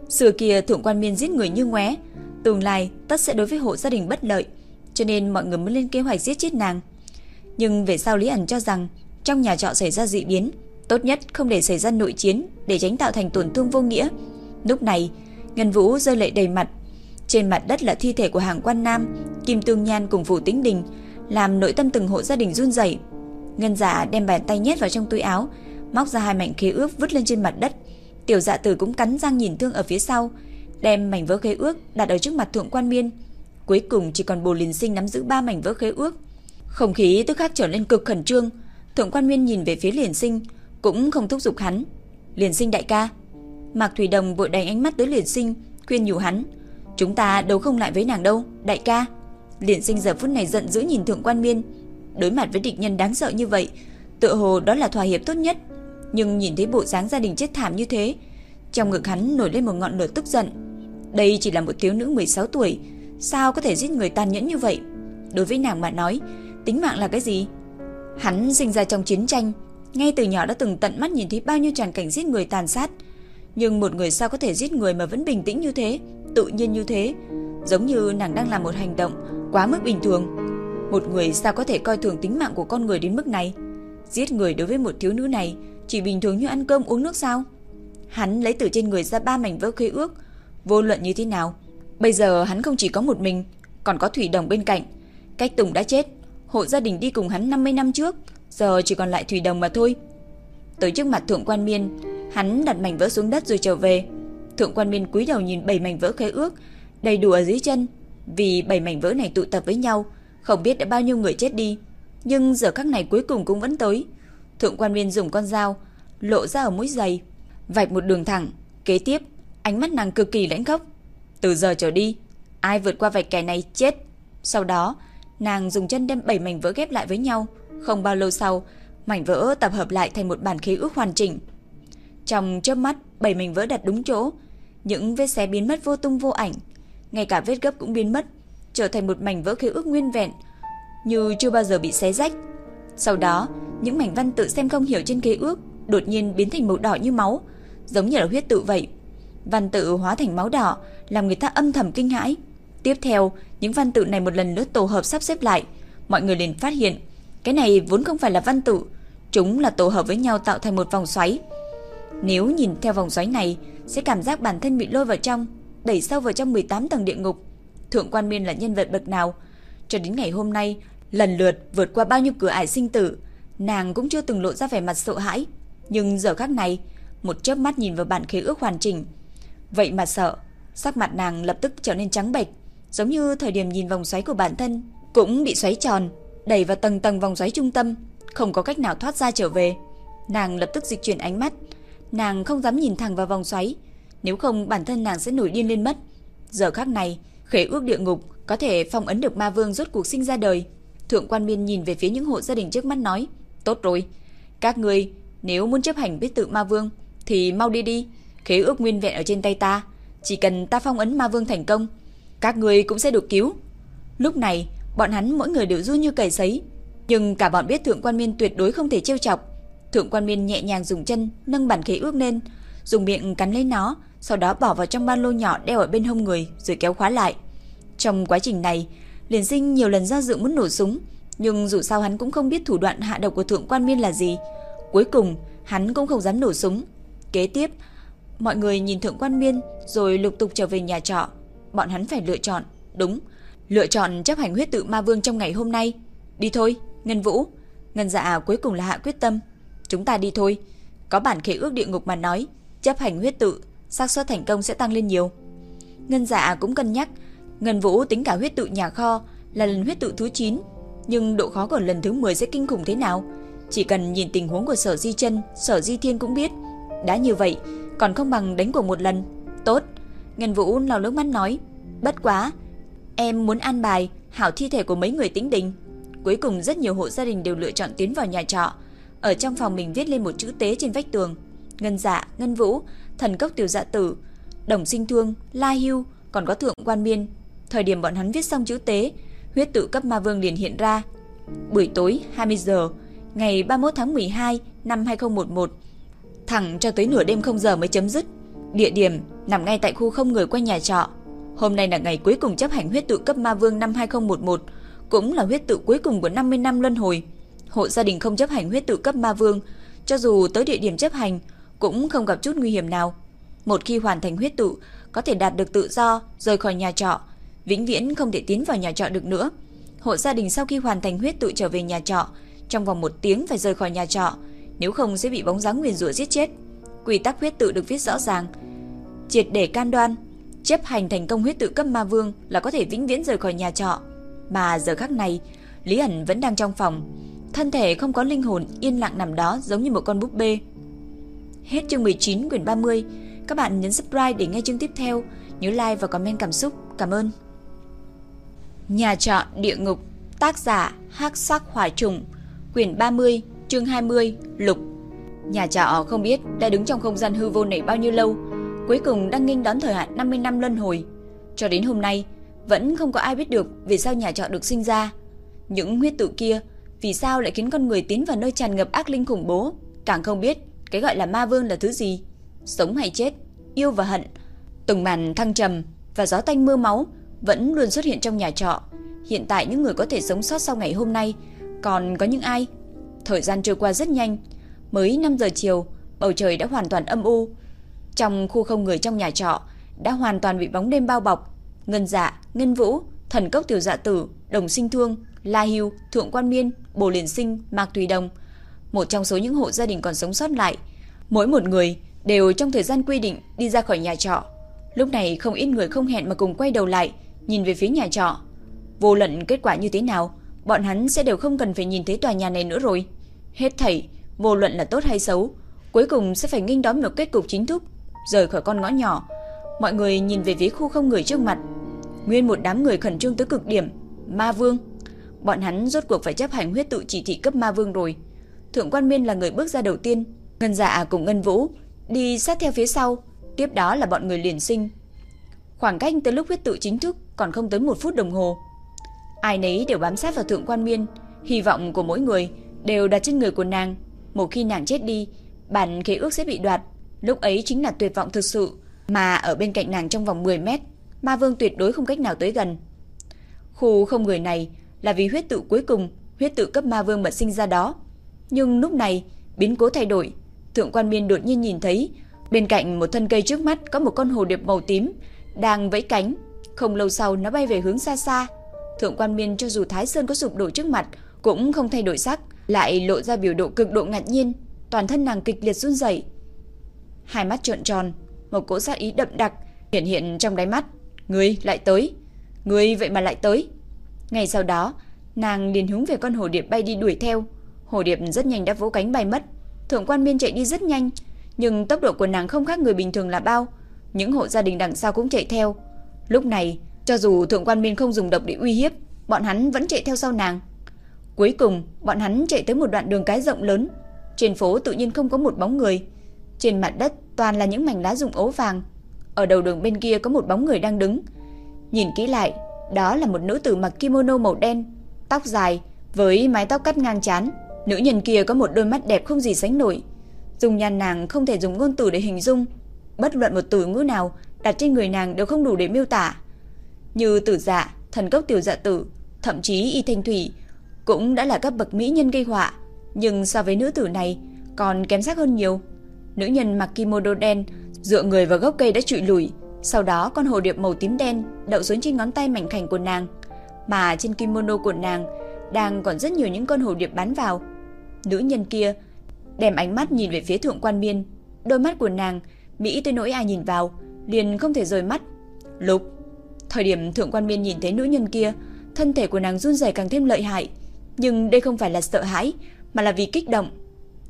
Xưa kia Thượng Quan Miên giết người như ngoé, tương lai tất sẽ đối với hộ gia đình bất lợi, cho nên mọi người mới lên kế hoạch giết chết nàng. Nhưng về sau Lý ẩn cho rằng trong nhà trọ xảy ra dị biến, tốt nhất không để xảy ra nội chiến để tránh tạo thành tổn thương vô nghĩa. Lúc này, Ngân Vũ rơi lệ đầy mặt, trên mặt đất là thi thể của hàng quan nam, Kim Tương Nhan cùng Phủ Tĩnh Đình, làm nội tâm từng hộ gia đình run rẩy. Ngân Dạ đem bàn tay nhét vào trong túi áo, móc ra hai mảnh khế ước vứt lên trên mặt đất. Tiểu Dạ Tử cũng cắn răng nhìn thương ở phía sau, đem mảnh vỡ khế ước đặt ở trước mặt Thượng Quan Miên. Cuối cùng chỉ còn Bồ linh Sinh nắm giữ ba mảnh vỡ khế ước. Không khí tức khắc trở nên cực khẩn trương. Thượng Quan Nguyên nhìn về phía Liên Sinh, cũng không thúc giục hắn. "Liên Sinh đại ca." Mạc Thủy Đồng vội đánh ánh mắt tới Liên Sinh, khuyên nhủ hắn, Chúng ta đấu không lại với nàng đâu, đại ca. Liền sinh giờ phút này giận dữ nhìn thượng quan Nguyên Đối mặt với địch nhân đáng sợ như vậy, tự hồ đó là thỏa hiệp tốt nhất. Nhưng nhìn thấy bộ dáng gia đình chết thảm như thế, trong ngực hắn nổi lên một ngọn lửa tức giận. Đây chỉ là một thiếu nữ 16 tuổi, sao có thể giết người tàn nhẫn như vậy? Đối với nàng mà nói, tính mạng là cái gì? Hắn sinh ra trong chiến tranh, ngay từ nhỏ đã từng tận mắt nhìn thấy bao nhiêu tràn cảnh giết người tàn sát. Nhưng một người sao có thể giết người mà vẫn bình tĩnh như thế, tự nhiên như thế, giống như nàng đang làm một hành động quá mức bình thường. Một người sao có thể coi thường tính mạng của con người đến mức này? Giết người đối với một thiếu nữ này chỉ bình thường như ăn cơm uống nước sao? Hắn lấy từ trên người ra ba mảnh vỡ khế ước, vô luận như thế nào. Bây giờ hắn không chỉ có một mình, còn có Thủy Đồng bên cạnh. Cách Tùng đã chết, hộ gia đình đi cùng hắn 50 năm trước, giờ chỉ còn lại Thủy Đồng mà thôi. Tới trước mặt Thượng Quan Miên, hắn đặt mảnh vỡ xuống đất rồi trở về. Thượng Quan Miên cúi đầu nhìn bảy mảnh vỡ khế ước, đầy đủ ở dưới chân, vì bảy mảnh vỡ này tụ tập với nhau, không biết đã bao nhiêu người chết đi, nhưng giờ các này cuối cùng cũng vẫn tới. Thượng Quan Miên dùng con dao lộ ra ở mũi giày, vạch một đường thẳng, kế tiếp, ánh mắt nàng cực kỳ lãnh khốc. Từ giờ trở đi, ai vượt qua vạch kẻ này chết. Sau đó, nàng dùng chân đem bảy mảnh vỡ ghép lại với nhau, không bao lâu sau, mảnh vỡ tập hợp lại thành một bản khế ước hoàn chỉnh. Trong chớp mắt, bảy mảnh vỡ đặt đúng chỗ, những vết xé biến mất vô tung vô ảnh, ngay cả vết gấp cũng biến mất, trở thành một mảnh vỡ khế ước nguyên vẹn, như chưa bao giờ bị xé rách. Sau đó, những mảnh văn tự xem không hiểu trên khế ước đột nhiên biến thành màu đỏ như máu, giống như là huyết tự vậy. Văn tự hóa thành máu đỏ, làm người ta âm thầm kinh hãi. Tiếp theo, những văn tự này một lần nữa tổ hợp sắp xếp lại, mọi người liền phát hiện, cái này vốn không phải là văn tự, chúng là tổ hợp với nhau tạo thành một vòng xoáy. Nếu nhìn theo vòng xoáy này, sẽ cảm giác bản thân bị lôi vào trong, đẩy sâu vào trong 18 tầng địa ngục. Thượng quan Miên là nhân vật bậc nào? Cho đến ngày hôm nay, lần lượt vượt qua bao nhiêu cửa ải sinh tử, nàng cũng chưa từng lộ ra vẻ mặt sợ hãi. Nhưng giờ khắc này, một chớp mắt nhìn vào bản khế ước hoàn chỉnh, vậy mà sợ, sắc mặt nàng lập tức trở nên trắng bệch, giống như thời điểm nhìn vòng xoáy của bản thân cũng bị xoáy tròn, đẩy vào tầng tầng vòng xoáy trung tâm, không có cách nào thoát ra trở về. Nàng lập tức dịch chuyển ánh mắt, nàng không dám nhìn thẳng vào vòng xoáy, nếu không bản thân nàng sẽ nổi điên lên mất. Giờ khắc này, khế ước địa ngục có thể phong ấn được ma vương rốt cuộc sinh ra đời. Thượng quan Miên nhìn về phía những hộ gia đình trước mắt nói, "Tốt rồi, các người nếu muốn chấp hành biết tự ma vương thì mau đi đi, khế ước nguyên vẹn ở trên tay ta, chỉ cần ta phong ấn ma vương thành công, các người cũng sẽ được cứu." Lúc này, bọn hắn mỗi người đều run như cầy sấy, nhưng cả bọn biết Thượng quan Miên tuyệt đối không thể trêu chọc. Thượng quan Miên nhẹ nhàng dùng chân nâng bản khế ước lên, dùng miệng cắn lấy nó, sau đó bỏ vào trong ba lô nhỏ đeo ở bên hông người rồi kéo khóa lại. Trong quá trình này, Liền Sinh nhiều lần ra dự muốn nổ súng, nhưng dù sao hắn cũng không biết thủ đoạn hạ độc của thượng quan Miên là gì. Cuối cùng, hắn cũng không dám nổ súng. Kế tiếp, mọi người nhìn thượng quan Miên rồi lục tục trở về nhà trọ. Bọn hắn phải lựa chọn, đúng, lựa chọn chấp hành huyết tự ma vương trong ngày hôm nay. Đi thôi, Ngân Vũ. Ngân Dạ cuối cùng là hạ quyết tâm. Chúng ta đi thôi. Có bản khế ước địa ngục mà nói, chấp hành huyết tự, xác suất thành công sẽ tăng lên nhiều. Ngân Dạ cũng cân nhắc, Ngân Vũ tính cả huyết tự nhà kho là lần huyết tự thứ 9, nhưng độ khó của lần thứ 10 sẽ kinh khủng thế nào? Chỉ cần nhìn tình huống của Sở Di Chân, Sở Di Thiên cũng biết. Đã như vậy, còn không bằng đánh cuộc một lần. Tốt, Ngân Vũ lau nước mắt nói, bất quá, em muốn an bài hảo thi thể của mấy người tính đình. Cuối cùng rất nhiều hộ gia đình đều lựa chọn tiến vào nhà trọ. Ở trong phòng mình viết lên một chữ tế trên vách tường. Ngân Dạ, Ngân Vũ, Thần Cốc Tiểu Dạ Tử, Đồng Sinh Thương, La Hưu, còn có Thượng Quan Miên. Thời điểm bọn hắn viết xong chữ tế, huyết tự cấp ma vương liền hiện ra. Buổi tối 20 giờ, ngày 31 tháng 12 năm 2011, thẳng cho tới nửa đêm không giờ mới chấm dứt. Địa điểm nằm ngay tại khu không người quanh nhà trọ. Hôm nay là ngày cuối cùng chấp hành huyết tự cấp ma vương năm 2011, cũng là huyết tự cuối cùng của 50 năm luân hồi. Hộ gia đình không chấp hành huyết tự cấp ma vương, cho dù tới địa điểm chấp hành cũng không gặp chút nguy hiểm nào. Một khi hoàn thành huyết tự, có thể đạt được tự do, rời khỏi nhà trọ, vĩnh viễn không thể tiến vào nhà trọ được nữa. Hộ gia đình sau khi hoàn thành huyết tự trở về nhà trọ, trong vòng một tiếng phải rời khỏi nhà trọ, nếu không sẽ bị bóng dáng nguyền rủa giết chết. Quy tắc huyết tự được viết rõ ràng, triệt để can đoan, chấp hành thành công huyết tự cấp ma vương là có thể vĩnh viễn rời khỏi nhà trọ. Mà giờ khắc này, Lý ẩn vẫn đang trong phòng, thân thể không có linh hồn yên lặng nằm đó giống như một con búp bê. Hết chương 19 quyển 30, các bạn nhấn subscribe để nghe chương tiếp theo, nhớ like và comment cảm xúc. Cảm ơn. Nhà trọ địa ngục, tác giả Hắc Sắc Hỏa Trùng, quyển 30, chương 20, Lục. Nhà trọ không biết đã đứng trong không gian hư vô này bao nhiêu lâu, cuối cùng đang nghênh đón thời hạn 50 năm luân hồi. Cho đến hôm nay, vẫn không có ai biết được vì sao nhà trọ được sinh ra. Những huyết tự kia, vì sao lại khiến con người tiến vào nơi tràn ngập ác linh khủng bố, càng không biết cái gọi là ma vương là thứ gì, sống hay chết, yêu và hận. Từng màn thăng trầm và gió tanh mưa máu vẫn luôn xuất hiện trong nhà trọ. Hiện tại những người có thể sống sót sau ngày hôm nay, còn có những ai? Thời gian trôi qua rất nhanh, mới 5 giờ chiều, bầu trời đã hoàn toàn âm u. Trong khu không người trong nhà trọ đã hoàn toàn bị bóng đêm bao bọc. Ngân Dạ, Ngân Vũ, Thần Cốc Tiểu Dạ Tử, Đồng Sinh Thương, La Hưu, Thượng Quan Miên, Bồ Liên Sinh, Mạc Tùy Đồng, một trong số những hộ gia đình còn sống sót lại, mỗi một người đều trong thời gian quy định đi ra khỏi nhà trọ. Lúc này không ít người không hẹn mà cùng quay đầu lại, nhìn về phía nhà trọ. Vô luận kết quả như thế nào, bọn hắn sẽ đều không cần phải nhìn thấy tòa nhà này nữa rồi. Hết thảy, vô luận là tốt hay xấu, cuối cùng sẽ phải nghênh đón một kết cục chính thức, rời khỏi con ngõ nhỏ. Mọi người nhìn về phía khu không người trước mặt, nguyên một đám người khẩn trương tới cực điểm. Ma Vương, bọn hắn rốt cuộc phải chấp hành huyết tự chỉ thị cấp Ma Vương rồi. Thượng quan Miên là người bước ra đầu tiên, Ngân Dạ cùng Ngân Vũ đi sát theo phía sau, tiếp đó là bọn người liền sinh. Khoảng cách tới lúc huyết tự chính thức còn không tới một phút đồng hồ. Ai nấy đều bám sát vào Thượng quan Miên, hy vọng của mỗi người đều đặt trên người của nàng. Một khi nàng chết đi, bản khế ước sẽ bị đoạt, lúc ấy chính là tuyệt vọng thực sự, mà ở bên cạnh nàng trong vòng 10 mét, Ma Vương tuyệt đối không cách nào tới gần. Khu không người này là vì huyết tự cuối cùng, huyết tự cấp Ma Vương mật sinh ra đó. Nhưng lúc này, biến cố thay đổi, Thượng quan Miên đột nhiên nhìn thấy, bên cạnh một thân cây trước mắt có một con hồ điệp màu tím đang vẫy cánh, không lâu sau nó bay về hướng xa xa. Thượng quan Miên cho dù Thái Sơn có sụp đổ trước mặt, cũng không thay đổi sắc, lại lộ ra biểu độ cực độ ngạc nhiên, toàn thân nàng kịch liệt run rẩy. Hai mắt trợn tròn, một cỗ sát ý đậm đặc hiện hiện trong đáy mắt. Ngươi lại tới, ngươi vậy mà lại tới. Ngay sau đó, nàng liền hướng về con hồ điệp bay đi đuổi theo. Hồ điệp rất nhanh đã vỗ cánh bay mất. Thượng quan Miên chạy đi rất nhanh, nhưng tốc độ của nàng không khác người bình thường là bao. Những hộ gia đình đằng sau cũng chạy theo. Lúc này, cho dù thượng quan Miên không dùng độc để uy hiếp, bọn hắn vẫn chạy theo sau nàng. Cuối cùng, bọn hắn chạy tới một đoạn đường cái rộng lớn. Trên phố tự nhiên không có một bóng người. Trên mặt đất toàn là những mảnh lá rụng ố vàng. Ở đầu đường bên kia có một bóng người đang đứng. Nhìn kỹ lại, đó là một nữ tử mặc kimono màu đen, tóc dài với mái tóc cắt ngang chán. Nữ nhân kia có một đôi mắt đẹp không gì sánh nổi. Dùng nhan nàng không thể dùng ngôn từ để hình dung. Bất luận một từ ngữ nào đặt trên người nàng đều không đủ để miêu tả. Như tử dạ, thần cốc tiểu dạ tử, thậm chí y thanh thủy cũng đã là các bậc mỹ nhân gây họa, nhưng so với nữ tử này còn kém sắc hơn nhiều. Nữ nhân mặc kimono đen, dựa người vào gốc cây đã trụi lùi, sau đó con hồ điệp màu tím đen đậu xuống trên ngón tay mảnh khảnh của nàng, mà trên kimono của nàng đang còn rất nhiều những con hồ điệp bắn vào. Nữ nhân kia đem ánh mắt nhìn về phía thượng quan miên, đôi mắt của nàng mỹ tới nỗi ai nhìn vào liền không thể rời mắt. Lục, thời điểm thượng quan miên nhìn thấy nữ nhân kia, thân thể của nàng run rẩy càng thêm lợi hại, nhưng đây không phải là sợ hãi, mà là vì kích động.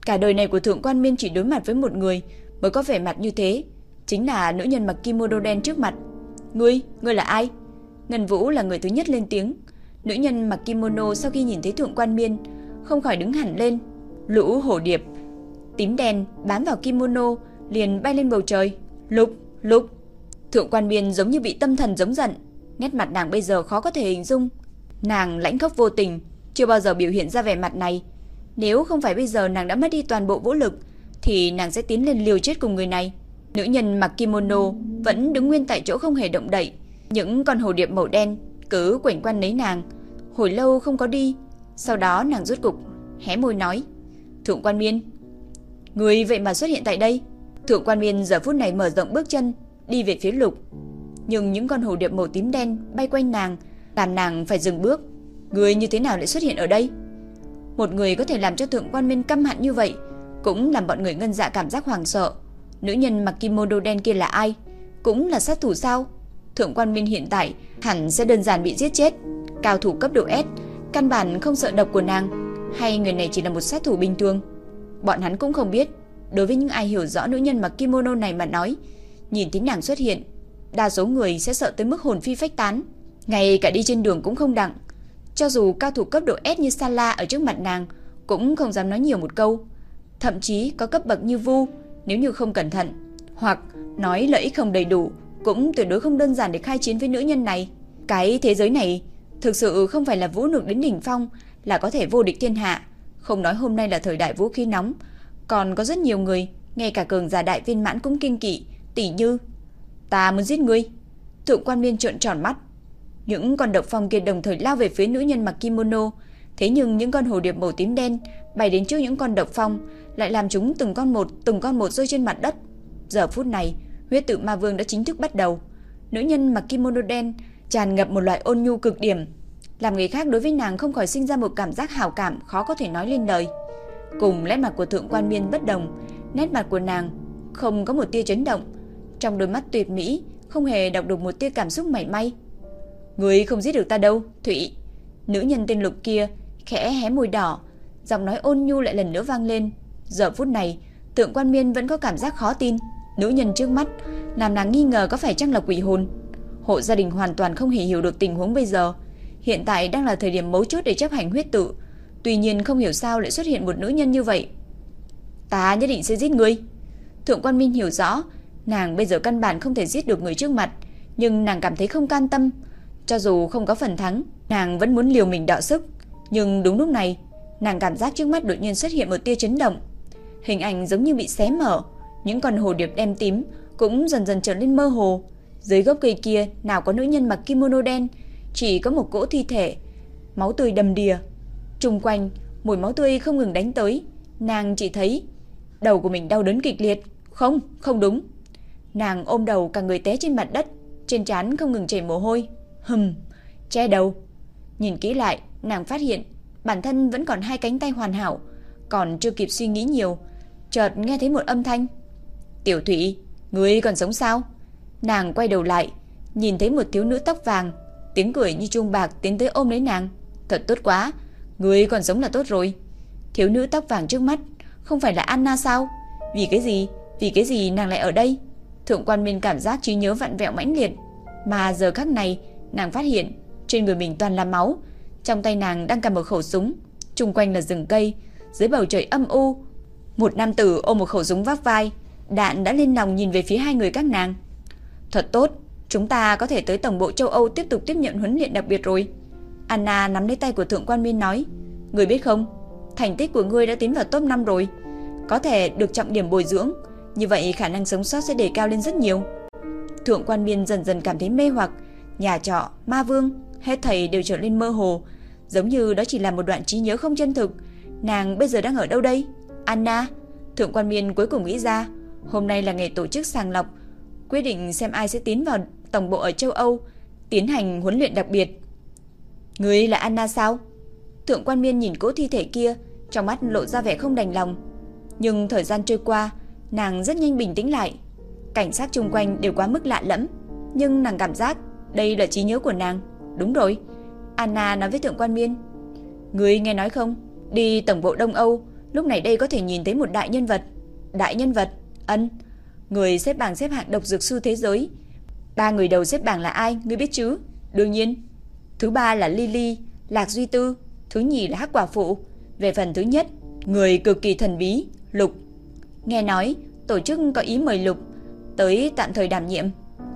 Cả đời này của Thượng Quan Miên chỉ đối mặt với một người mới có vẻ mặt như thế, chính là nữ nhân mặc kimono đen trước mặt. "Ngươi, ngươi là ai?" Ngân Vũ là người thứ nhất lên tiếng. Nữ nhân mặc kimono sau khi nhìn thấy Thượng Quan Miên, không khỏi đứng hẳn lên. Lũ hổ điệp tím đen bám vào kimono liền bay lên bầu trời. "Lục, Lục!" Thượng Quan Miên giống như bị tâm thần giống giận, nét mặt nàng bây giờ khó có thể hình dung. Nàng lãnh khốc vô tình, chưa bao giờ biểu hiện ra vẻ mặt này. Nếu không phải bây giờ nàng đã mất đi toàn bộ vũ lực, thì nàng sẽ tiến lên liều chết cùng người này. Nữ nhân mặc kimono vẫn đứng nguyên tại chỗ không hề động đậy. Những con hồ điệp màu đen cứ quẩn quanh lấy nàng, hồi lâu không có đi. Sau đó nàng rút cục, hé môi nói. Thượng quan miên, người vậy mà xuất hiện tại đây. Thượng quan miên giờ phút này mở rộng bước chân, đi về phía lục. Nhưng những con hồ điệp màu tím đen bay quanh nàng, làm nàng phải dừng bước. Người như thế nào lại xuất hiện ở đây? Một người có thể làm cho thượng quan minh căm hận như vậy, cũng làm bọn người ngân dạ cảm giác hoàng sợ. Nữ nhân mặc kimono đen kia là ai? Cũng là sát thủ sao? Thượng quan minh hiện tại hẳn sẽ đơn giản bị giết chết. Cao thủ cấp độ S, căn bản không sợ độc của nàng. Hay người này chỉ là một sát thủ bình thường? Bọn hắn cũng không biết. Đối với những ai hiểu rõ nữ nhân mặc kimono này mà nói, nhìn thấy nàng xuất hiện, đa số người sẽ sợ tới mức hồn phi phách tán. Ngay cả đi trên đường cũng không đặng. Cho dù cao thủ cấp độ S như Sala ở trước mặt nàng, cũng không dám nói nhiều một câu. thậm chí có cấp bậc như vu, nếu như không cẩn thận, hoặc nói lợi ích không đầy đủ, cũng tuyệt đối không đơn giản để khai chiến với nữ nhân này. Cái thế giới này thực sự không phải là vũ lực đến đỉnh phong là có thể vô địch thiên hạ. Không nói hôm nay là thời đại vũ khí nóng, còn có rất nhiều người, ngay cả cường giả đại viên mãn cũng kinh kỵ, tỷ như Ta muốn giết ngươi. Thượng quan miên trợn tròn mắt. Những con độc phong kia đồng thời lao về phía nữ nhân mặc kimono, thế nhưng những con hồ điệp màu tím đen bay đến trước những con độc phong, lại làm chúng từng con một, từng con một rơi trên mặt đất. Giờ phút này, huyết tự ma vương đã chính thức bắt đầu. Nữ nhân mặc kimono đen tràn ngập một loại ôn nhu cực điểm, làm người khác đối với nàng không khỏi sinh ra một cảm giác hảo cảm khó có thể nói lên lời. Cùng nét mặt của thượng quan miên bất đồng, nét mặt của nàng không có một tia chấn động, trong đôi mắt tuyệt mỹ không hề đọc được một tia cảm xúc mảy may. Người không giết được ta đâu, Thụy. Nữ nhân tên Lục kia khẽ hé môi đỏ, giọng nói ôn nhu lại lần nữa vang lên. Giờ phút này, Tượng Quan Miên vẫn có cảm giác khó tin. Nữ nhân trước mắt làm nàng nghi ngờ có phải chăng là quỷ hồn. Hộ gia đình hoàn toàn không hề hiểu được tình huống bây giờ. Hiện tại đang là thời điểm mấu chốt để chấp hành huyết tự. Tuy nhiên không hiểu sao lại xuất hiện một nữ nhân như vậy. Ta nhất định sẽ giết ngươi. Thượng quan Minh hiểu rõ, nàng bây giờ căn bản không thể giết được người trước mặt, nhưng nàng cảm thấy không can tâm. Cho dù không có phần thắng, nàng vẫn muốn liều mình đọ sức. Nhưng đúng lúc này, nàng cảm giác trước mắt đột nhiên xuất hiện một tia chấn động. Hình ảnh giống như bị xé mở, những con hồ điệp đen tím cũng dần dần trở nên mơ hồ. Dưới gốc cây kia nào có nữ nhân mặc kimono đen, chỉ có một cỗ thi thể, máu tươi đầm đìa. Trung quanh, mùi máu tươi không ngừng đánh tới, nàng chỉ thấy đầu của mình đau đớn kịch liệt. Không, không đúng. Nàng ôm đầu cả người té trên mặt đất, trên trán không ngừng chảy mồ hôi. Hừm, che đầu. Nhìn kỹ lại, nàng phát hiện bản thân vẫn còn hai cánh tay hoàn hảo, còn chưa kịp suy nghĩ nhiều, chợt nghe thấy một âm thanh. "Tiểu Thụy, ngươi còn sống sao?" Nàng quay đầu lại, nhìn thấy một thiếu nữ tóc vàng, tiếng cười như chuông bạc tiến tới ôm lấy nàng. "Thật tốt quá, ngươi còn sống là tốt rồi." Thiếu nữ tóc vàng trước mắt không phải là Anna sao? Vì cái gì? Vì cái gì nàng lại ở đây? Thượng quan Minh cảm giác trí nhớ vặn vẹo mãnh liệt, mà giờ khắc này, nàng phát hiện trên người mình toàn là máu, trong tay nàng đang cầm một khẩu súng, xung quanh là rừng cây, dưới bầu trời âm u, một nam tử ôm một khẩu súng vác vai, đạn đã lên lòng nhìn về phía hai người các nàng. Thật tốt, chúng ta có thể tới tổng bộ châu Âu tiếp tục tiếp nhận huấn luyện đặc biệt rồi. Anna nắm lấy tay của thượng quan Minh nói, người biết không, thành tích của ngươi đã tiến vào top 5 rồi, có thể được trọng điểm bồi dưỡng, như vậy khả năng sống sót sẽ đề cao lên rất nhiều. Thượng quan Miên dần dần cảm thấy mê hoặc, nhà trọ, ma vương, hết thầy đều trở nên mơ hồ, giống như đó chỉ là một đoạn trí nhớ không chân thực. Nàng bây giờ đang ở đâu đây? Anna, Thượng quan Miên cuối cùng nghĩ ra, hôm nay là ngày tổ chức sàng lọc, quyết định xem ai sẽ tiến vào tổng bộ ở châu Âu, tiến hành huấn luyện đặc biệt. người là Anna sao? Thượng quan Miên nhìn cỗ thi thể kia, trong mắt lộ ra vẻ không đành lòng. Nhưng thời gian trôi qua, nàng rất nhanh bình tĩnh lại. Cảnh sát chung quanh đều quá mức lạ lẫm, nhưng nàng cảm giác đây là trí nhớ của nàng. Đúng rồi. Anna nói với Thượng quan Miên. Người nghe nói không? Đi tổng bộ Đông Âu, lúc này đây có thể nhìn thấy một đại nhân vật. Đại nhân vật? Ân. Người xếp bảng xếp hạng độc dược sư thế giới. Ba người đầu xếp bảng là ai, ngươi biết chứ? Đương nhiên. Thứ ba là Lily, Lạc Duy Tư. Thứ nhì là Hắc Quả Phụ. Về phần thứ nhất, người cực kỳ thần bí, Lục. Nghe nói, tổ chức có ý mời Lục tới tạm thời đảm nhiệm.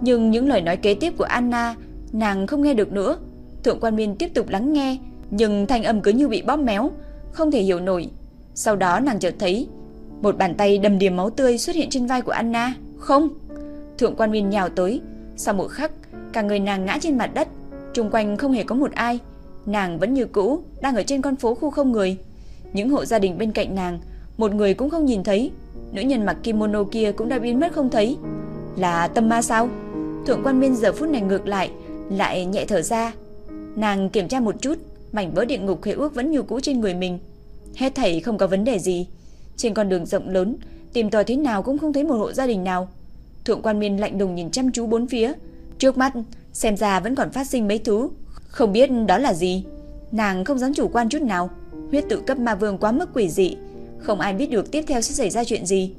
Nhưng những lời nói kế tiếp của Anna, nàng không nghe được nữa. Thượng quan miên tiếp tục lắng nghe, nhưng thanh âm cứ như bị bóp méo, không thể hiểu nổi. Sau đó nàng chợt thấy một bàn tay đầm đìa máu tươi xuất hiện trên vai của Anna. Không! Thượng quan miên nhào tới, sau một khắc, cả người nàng ngã trên mặt đất, xung quanh không hề có một ai. Nàng vẫn như cũ, đang ở trên con phố khu không người. Những hộ gia đình bên cạnh nàng, một người cũng không nhìn thấy. Nữ nhân mặc kimono kia cũng đã biến mất không thấy. Là tâm ma sao? Thượng quan Miên giờ phút này ngược lại, lại nhẹ thở ra. Nàng kiểm tra một chút, mảnh vỡ địa ngục khế ước vẫn như cũ trên người mình. Hết thảy không có vấn đề gì. Trên con đường rộng lớn, tìm tòi thế nào cũng không thấy một hộ gia đình nào. Thượng quan Miên lạnh lùng nhìn chăm chú bốn phía. Trước mắt, xem ra vẫn còn phát sinh mấy thứ. Không biết đó là gì. Nàng không dám chủ quan chút nào. Huyết tự cấp ma vương quá mức quỷ dị. Không ai biết được tiếp theo sẽ xảy ra chuyện gì.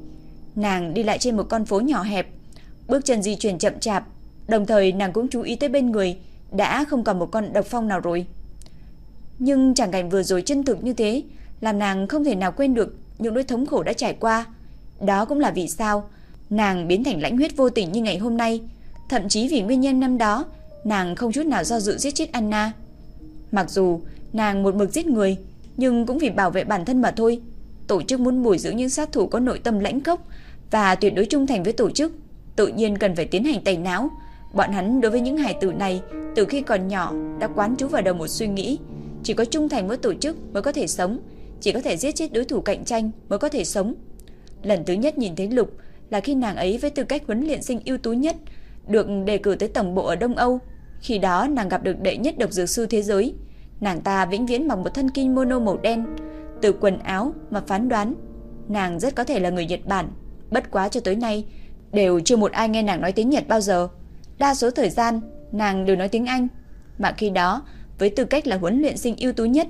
Nàng đi lại trên một con phố nhỏ hẹp. Bước chân di chuyển chậm chạp. Đồng thời nàng cũng chú ý tới bên người. Đã không còn một con độc phong nào rồi. Nhưng chẳng cảnh vừa rồi chân thực như thế. Làm nàng không thể nào quên được những nỗi thống khổ đã trải qua. Đó cũng là vì sao nàng biến thành lãnh huyết vô tình như ngày hôm nay. Thậm chí vì nguyên nhân năm đó, nàng không chút nào do dự giết chết Anna. Mặc dù nàng một mực giết người, nhưng cũng vì bảo vệ bản thân mà thôi. Tổ chức muốn bồi dưỡng những sát thủ có nội tâm lãnh cốc và tuyệt đối trung thành với tổ chức, tự nhiên cần phải tiến hành tẩy não. Bọn hắn đối với những hài tử này, từ khi còn nhỏ đã quán trú vào đầu một suy nghĩ, chỉ có trung thành với tổ chức mới có thể sống, chỉ có thể giết chết đối thủ cạnh tranh mới có thể sống. Lần thứ nhất nhìn thấy Lục là khi nàng ấy với tư cách huấn luyện sinh ưu tú nhất được đề cử tới tổng bộ ở Đông Âu. Khi đó nàng gặp được đệ nhất độc dược sư thế giới. Nàng ta vĩnh viễn mặc một thân kimono màu đen, từ quần áo mà phán đoán nàng rất có thể là người Nhật Bản. Bất quá cho tới nay đều chưa một ai nghe nàng nói tiếng Nhật bao giờ. Đa số thời gian nàng đều nói tiếng Anh, mà khi đó với tư cách là huấn luyện sinh ưu tú nhất,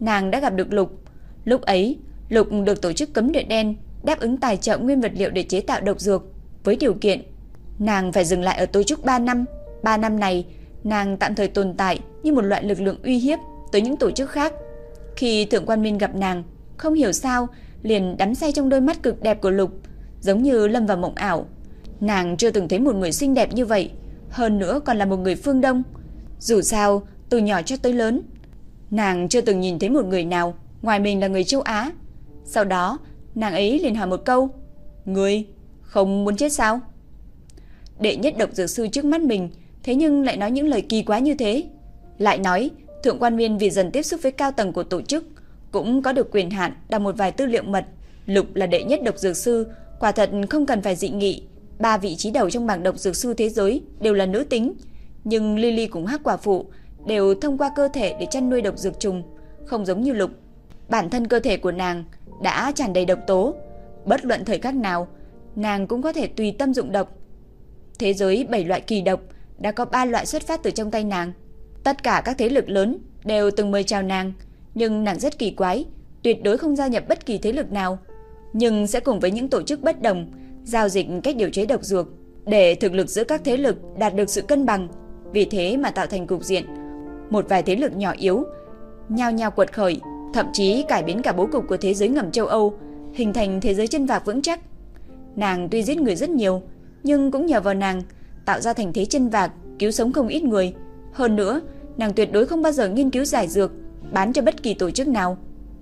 nàng đã gặp được Lục. Lúc ấy, Lục được tổ chức cấm địa đen đáp ứng tài trợ nguyên vật liệu để chế tạo độc dược, với điều kiện nàng phải dừng lại ở tổ chức 3 năm. 3 năm này, nàng tạm thời tồn tại như một loại lực lượng uy hiếp tới những tổ chức khác. Khi Thượng Quan Minh gặp nàng, không hiểu sao liền đắm say trong đôi mắt cực đẹp của Lục, giống như lâm vào mộng ảo. Nàng chưa từng thấy một người xinh đẹp như vậy, hơn nữa còn là một người phương Đông. Dù sao, từ nhỏ cho tới lớn, nàng chưa từng nhìn thấy một người nào ngoài mình là người châu Á. Sau đó, nàng ấy liền hỏi một câu, "Ngươi không muốn chết sao?" Đệ nhất độc dược sư trước mắt mình, thế nhưng lại nói những lời kỳ quá như thế. Lại nói, thượng quan viên vì dần tiếp xúc với cao tầng của tổ chức, cũng có được quyền hạn đọc một vài tư liệu mật. Lục là đệ nhất độc dược sư, quả thật không cần phải dị nghị. Ba vị trí đầu trong bảng độc dược sư thế giới đều là nữ tính, nhưng Lily cùng Hắc quả phụ đều thông qua cơ thể để chăn nuôi độc dược trùng, không giống như Lục. Bản thân cơ thể của nàng đã tràn đầy độc tố, bất luận thời khắc nào, nàng cũng có thể tùy tâm dụng độc. Thế giới bảy loại kỳ độc đã có ba loại xuất phát từ trong tay nàng. Tất cả các thế lực lớn đều từng mời chào nàng, nhưng nàng rất kỳ quái, tuyệt đối không gia nhập bất kỳ thế lực nào, nhưng sẽ cùng với những tổ chức bất đồng giao dịch cách điều chế độc dược để thực lực giữa các thế lực đạt được sự cân bằng. Vì thế mà tạo thành cục diện một vài thế lực nhỏ yếu nhao nhao quật khởi, thậm chí cải biến cả bố cục của thế giới ngầm châu Âu, hình thành thế giới chân vạc vững chắc. Nàng tuy giết người rất nhiều, nhưng cũng nhờ vào nàng tạo ra thành thế chân vạc, cứu sống không ít người. Hơn nữa, nàng tuyệt đối không bao giờ nghiên cứu giải dược, bán cho bất kỳ tổ chức nào.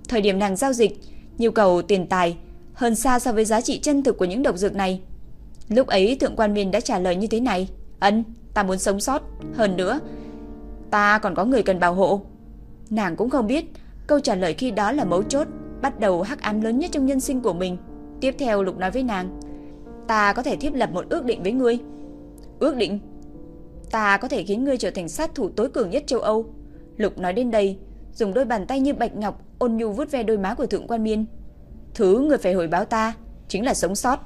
Thời điểm nàng giao dịch, nhu cầu tiền tài hơn xa so với giá trị chân thực của những độc dược này. Lúc ấy thượng quan miên đã trả lời như thế này, "Ân, ta muốn sống sót, hơn nữa, ta còn có người cần bảo hộ." Nàng cũng không biết, câu trả lời khi đó là mấu chốt, bắt đầu hắc ám lớn nhất trong nhân sinh của mình. Tiếp theo Lục nói với nàng, "Ta có thể thiết lập một ước định với ngươi." "Ước định?" "Ta có thể khiến ngươi trở thành sát thủ tối cường nhất châu Âu." Lục nói đến đây, dùng đôi bàn tay như bạch ngọc ôn nhu vuốt ve đôi má của Thượng Quan Miên. Thứ người phải hồi báo ta chính là sống sót.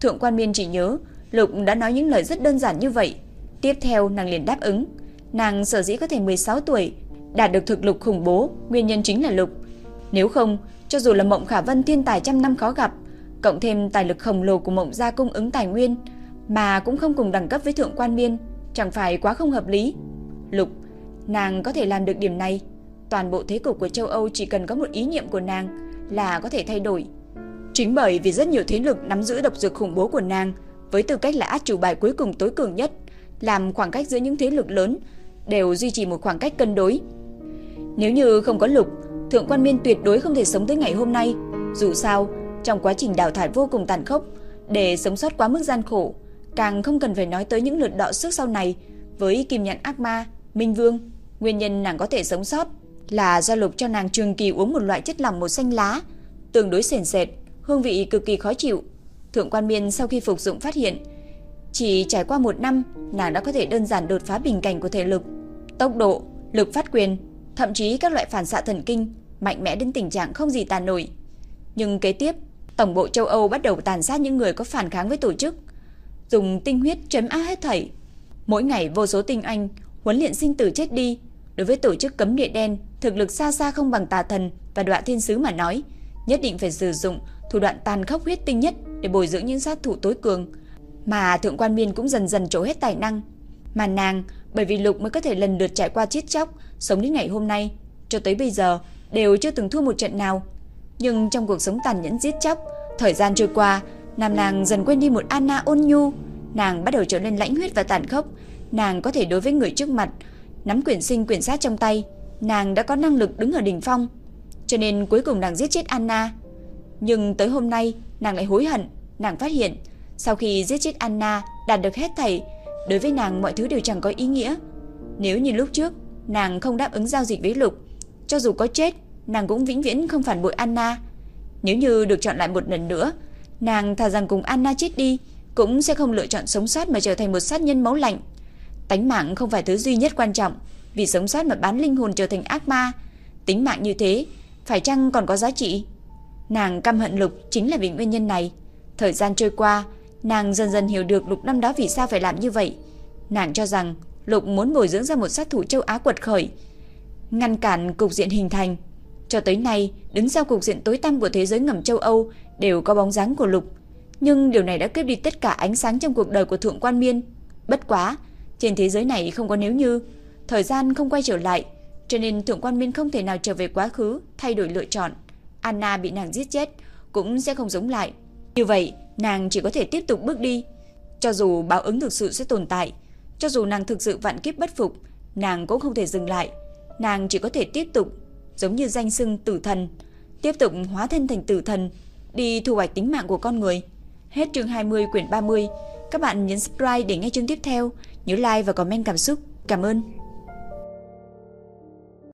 Thượng quan miên chỉ nhớ Lục đã nói những lời rất đơn giản như vậy. Tiếp theo nàng liền đáp ứng. Nàng sở dĩ có thể 16 tuổi, đạt được thực lực khủng bố, nguyên nhân chính là Lục. Nếu không, cho dù là Mộng Khả Vân thiên tài trăm năm khó gặp, cộng thêm tài lực khổng lồ của Mộng gia cung ứng tài nguyên, mà cũng không cùng đẳng cấp với Thượng quan miên, chẳng phải quá không hợp lý. Lục, nàng có thể làm được điểm này. Toàn bộ thế cục của châu Âu chỉ cần có một ý niệm của nàng là có thể thay đổi. Chính bởi vì rất nhiều thế lực nắm giữ độc dược khủng bố của nàng, với tư cách là át chủ bài cuối cùng tối cường nhất, làm khoảng cách giữa những thế lực lớn đều duy trì một khoảng cách cân đối. Nếu như không có Lục, Thượng Quan Miên tuyệt đối không thể sống tới ngày hôm nay. Dù sao, trong quá trình đào thải vô cùng tàn khốc, để sống sót quá mức gian khổ, càng không cần phải nói tới những lượt đọ sức sau này với Kim Nhãn Ác Ma, Minh Vương, nguyên nhân nàng có thể sống sót là do Lục cho nàng trường kỳ uống một loại chất lỏng màu xanh lá, tương đối sền sệt, hương vị cực kỳ khó chịu. Thượng quan miên sau khi phục dụng phát hiện, chỉ trải qua một năm, nàng đã có thể đơn giản đột phá bình cảnh của thể lực, tốc độ, lực phát quyền, thậm chí các loại phản xạ thần kinh mạnh mẽ đến tình trạng không gì tàn nổi. Nhưng kế tiếp, tổng bộ châu Âu bắt đầu tàn sát những người có phản kháng với tổ chức, dùng tinh huyết chấm áp hết thảy. Mỗi ngày vô số tinh anh, huấn luyện sinh tử chết đi, đối với tổ chức cấm địa đen thực lực xa xa không bằng tà thần và đoạn thiên sứ mà nói, nhất định phải sử dụng thủ đoạn tàn khốc huyết tinh nhất để bồi dưỡng những sát thủ tối cường. Mà thượng quan miên cũng dần dần trổ hết tài năng. Mà nàng, bởi vì lục mới có thể lần lượt trải qua chết chóc, sống đến ngày hôm nay, cho tới bây giờ đều chưa từng thua một trận nào. Nhưng trong cuộc sống tàn nhẫn giết chóc, thời gian trôi qua, nam nàng dần quên đi một Anna ôn nhu, nàng bắt đầu trở nên lãnh huyết và tàn khốc, nàng có thể đối với người trước mặt nắm quyền sinh quyền sát trong tay, nàng đã có năng lực đứng ở đỉnh phong, cho nên cuối cùng nàng giết chết Anna. Nhưng tới hôm nay, nàng lại hối hận, nàng phát hiện sau khi giết chết Anna, đạt được hết thảy, đối với nàng mọi thứ đều chẳng có ý nghĩa. Nếu như lúc trước, nàng không đáp ứng giao dịch với Lục, cho dù có chết, nàng cũng vĩnh viễn không phản bội Anna. Nếu như được chọn lại một lần nữa, nàng thà rằng cùng Anna chết đi, cũng sẽ không lựa chọn sống sót mà trở thành một sát nhân máu lạnh. Tánh mạng không phải thứ duy nhất quan trọng, vì sống sót mà bán linh hồn trở thành ác ma, tính mạng như thế, phải chăng còn có giá trị? Nàng căm hận Lục chính là vì nguyên nhân này. Thời gian trôi qua, nàng dần dần hiểu được Lục năm đó vì sao phải làm như vậy. Nàng cho rằng Lục muốn bồi dưỡng ra một sát thủ châu Á quật khởi, ngăn cản cục diện hình thành. Cho tới nay, đứng sau cục diện tối tăm của thế giới ngầm châu Âu đều có bóng dáng của Lục. Nhưng điều này đã cướp đi tất cả ánh sáng trong cuộc đời của Thượng Quan Miên. Bất quá, trên thế giới này không có nếu như, thời gian không quay trở lại, cho nên Thượng Quan minh không thể nào trở về quá khứ, thay đổi lựa chọn. Anna bị nàng giết chết cũng sẽ không giống lại. Như vậy, nàng chỉ có thể tiếp tục bước đi. Cho dù báo ứng thực sự sẽ tồn tại, cho dù nàng thực sự vạn kiếp bất phục, nàng cũng không thể dừng lại. Nàng chỉ có thể tiếp tục, giống như danh xưng tử thần, tiếp tục hóa thân thành tử thần, đi thu hoạch tính mạng của con người. Hết chương 20 quyển 30. Các bạn nhấn subscribe để nghe chương tiếp theo. Nhớ like và comment cảm xúc. Cảm ơn.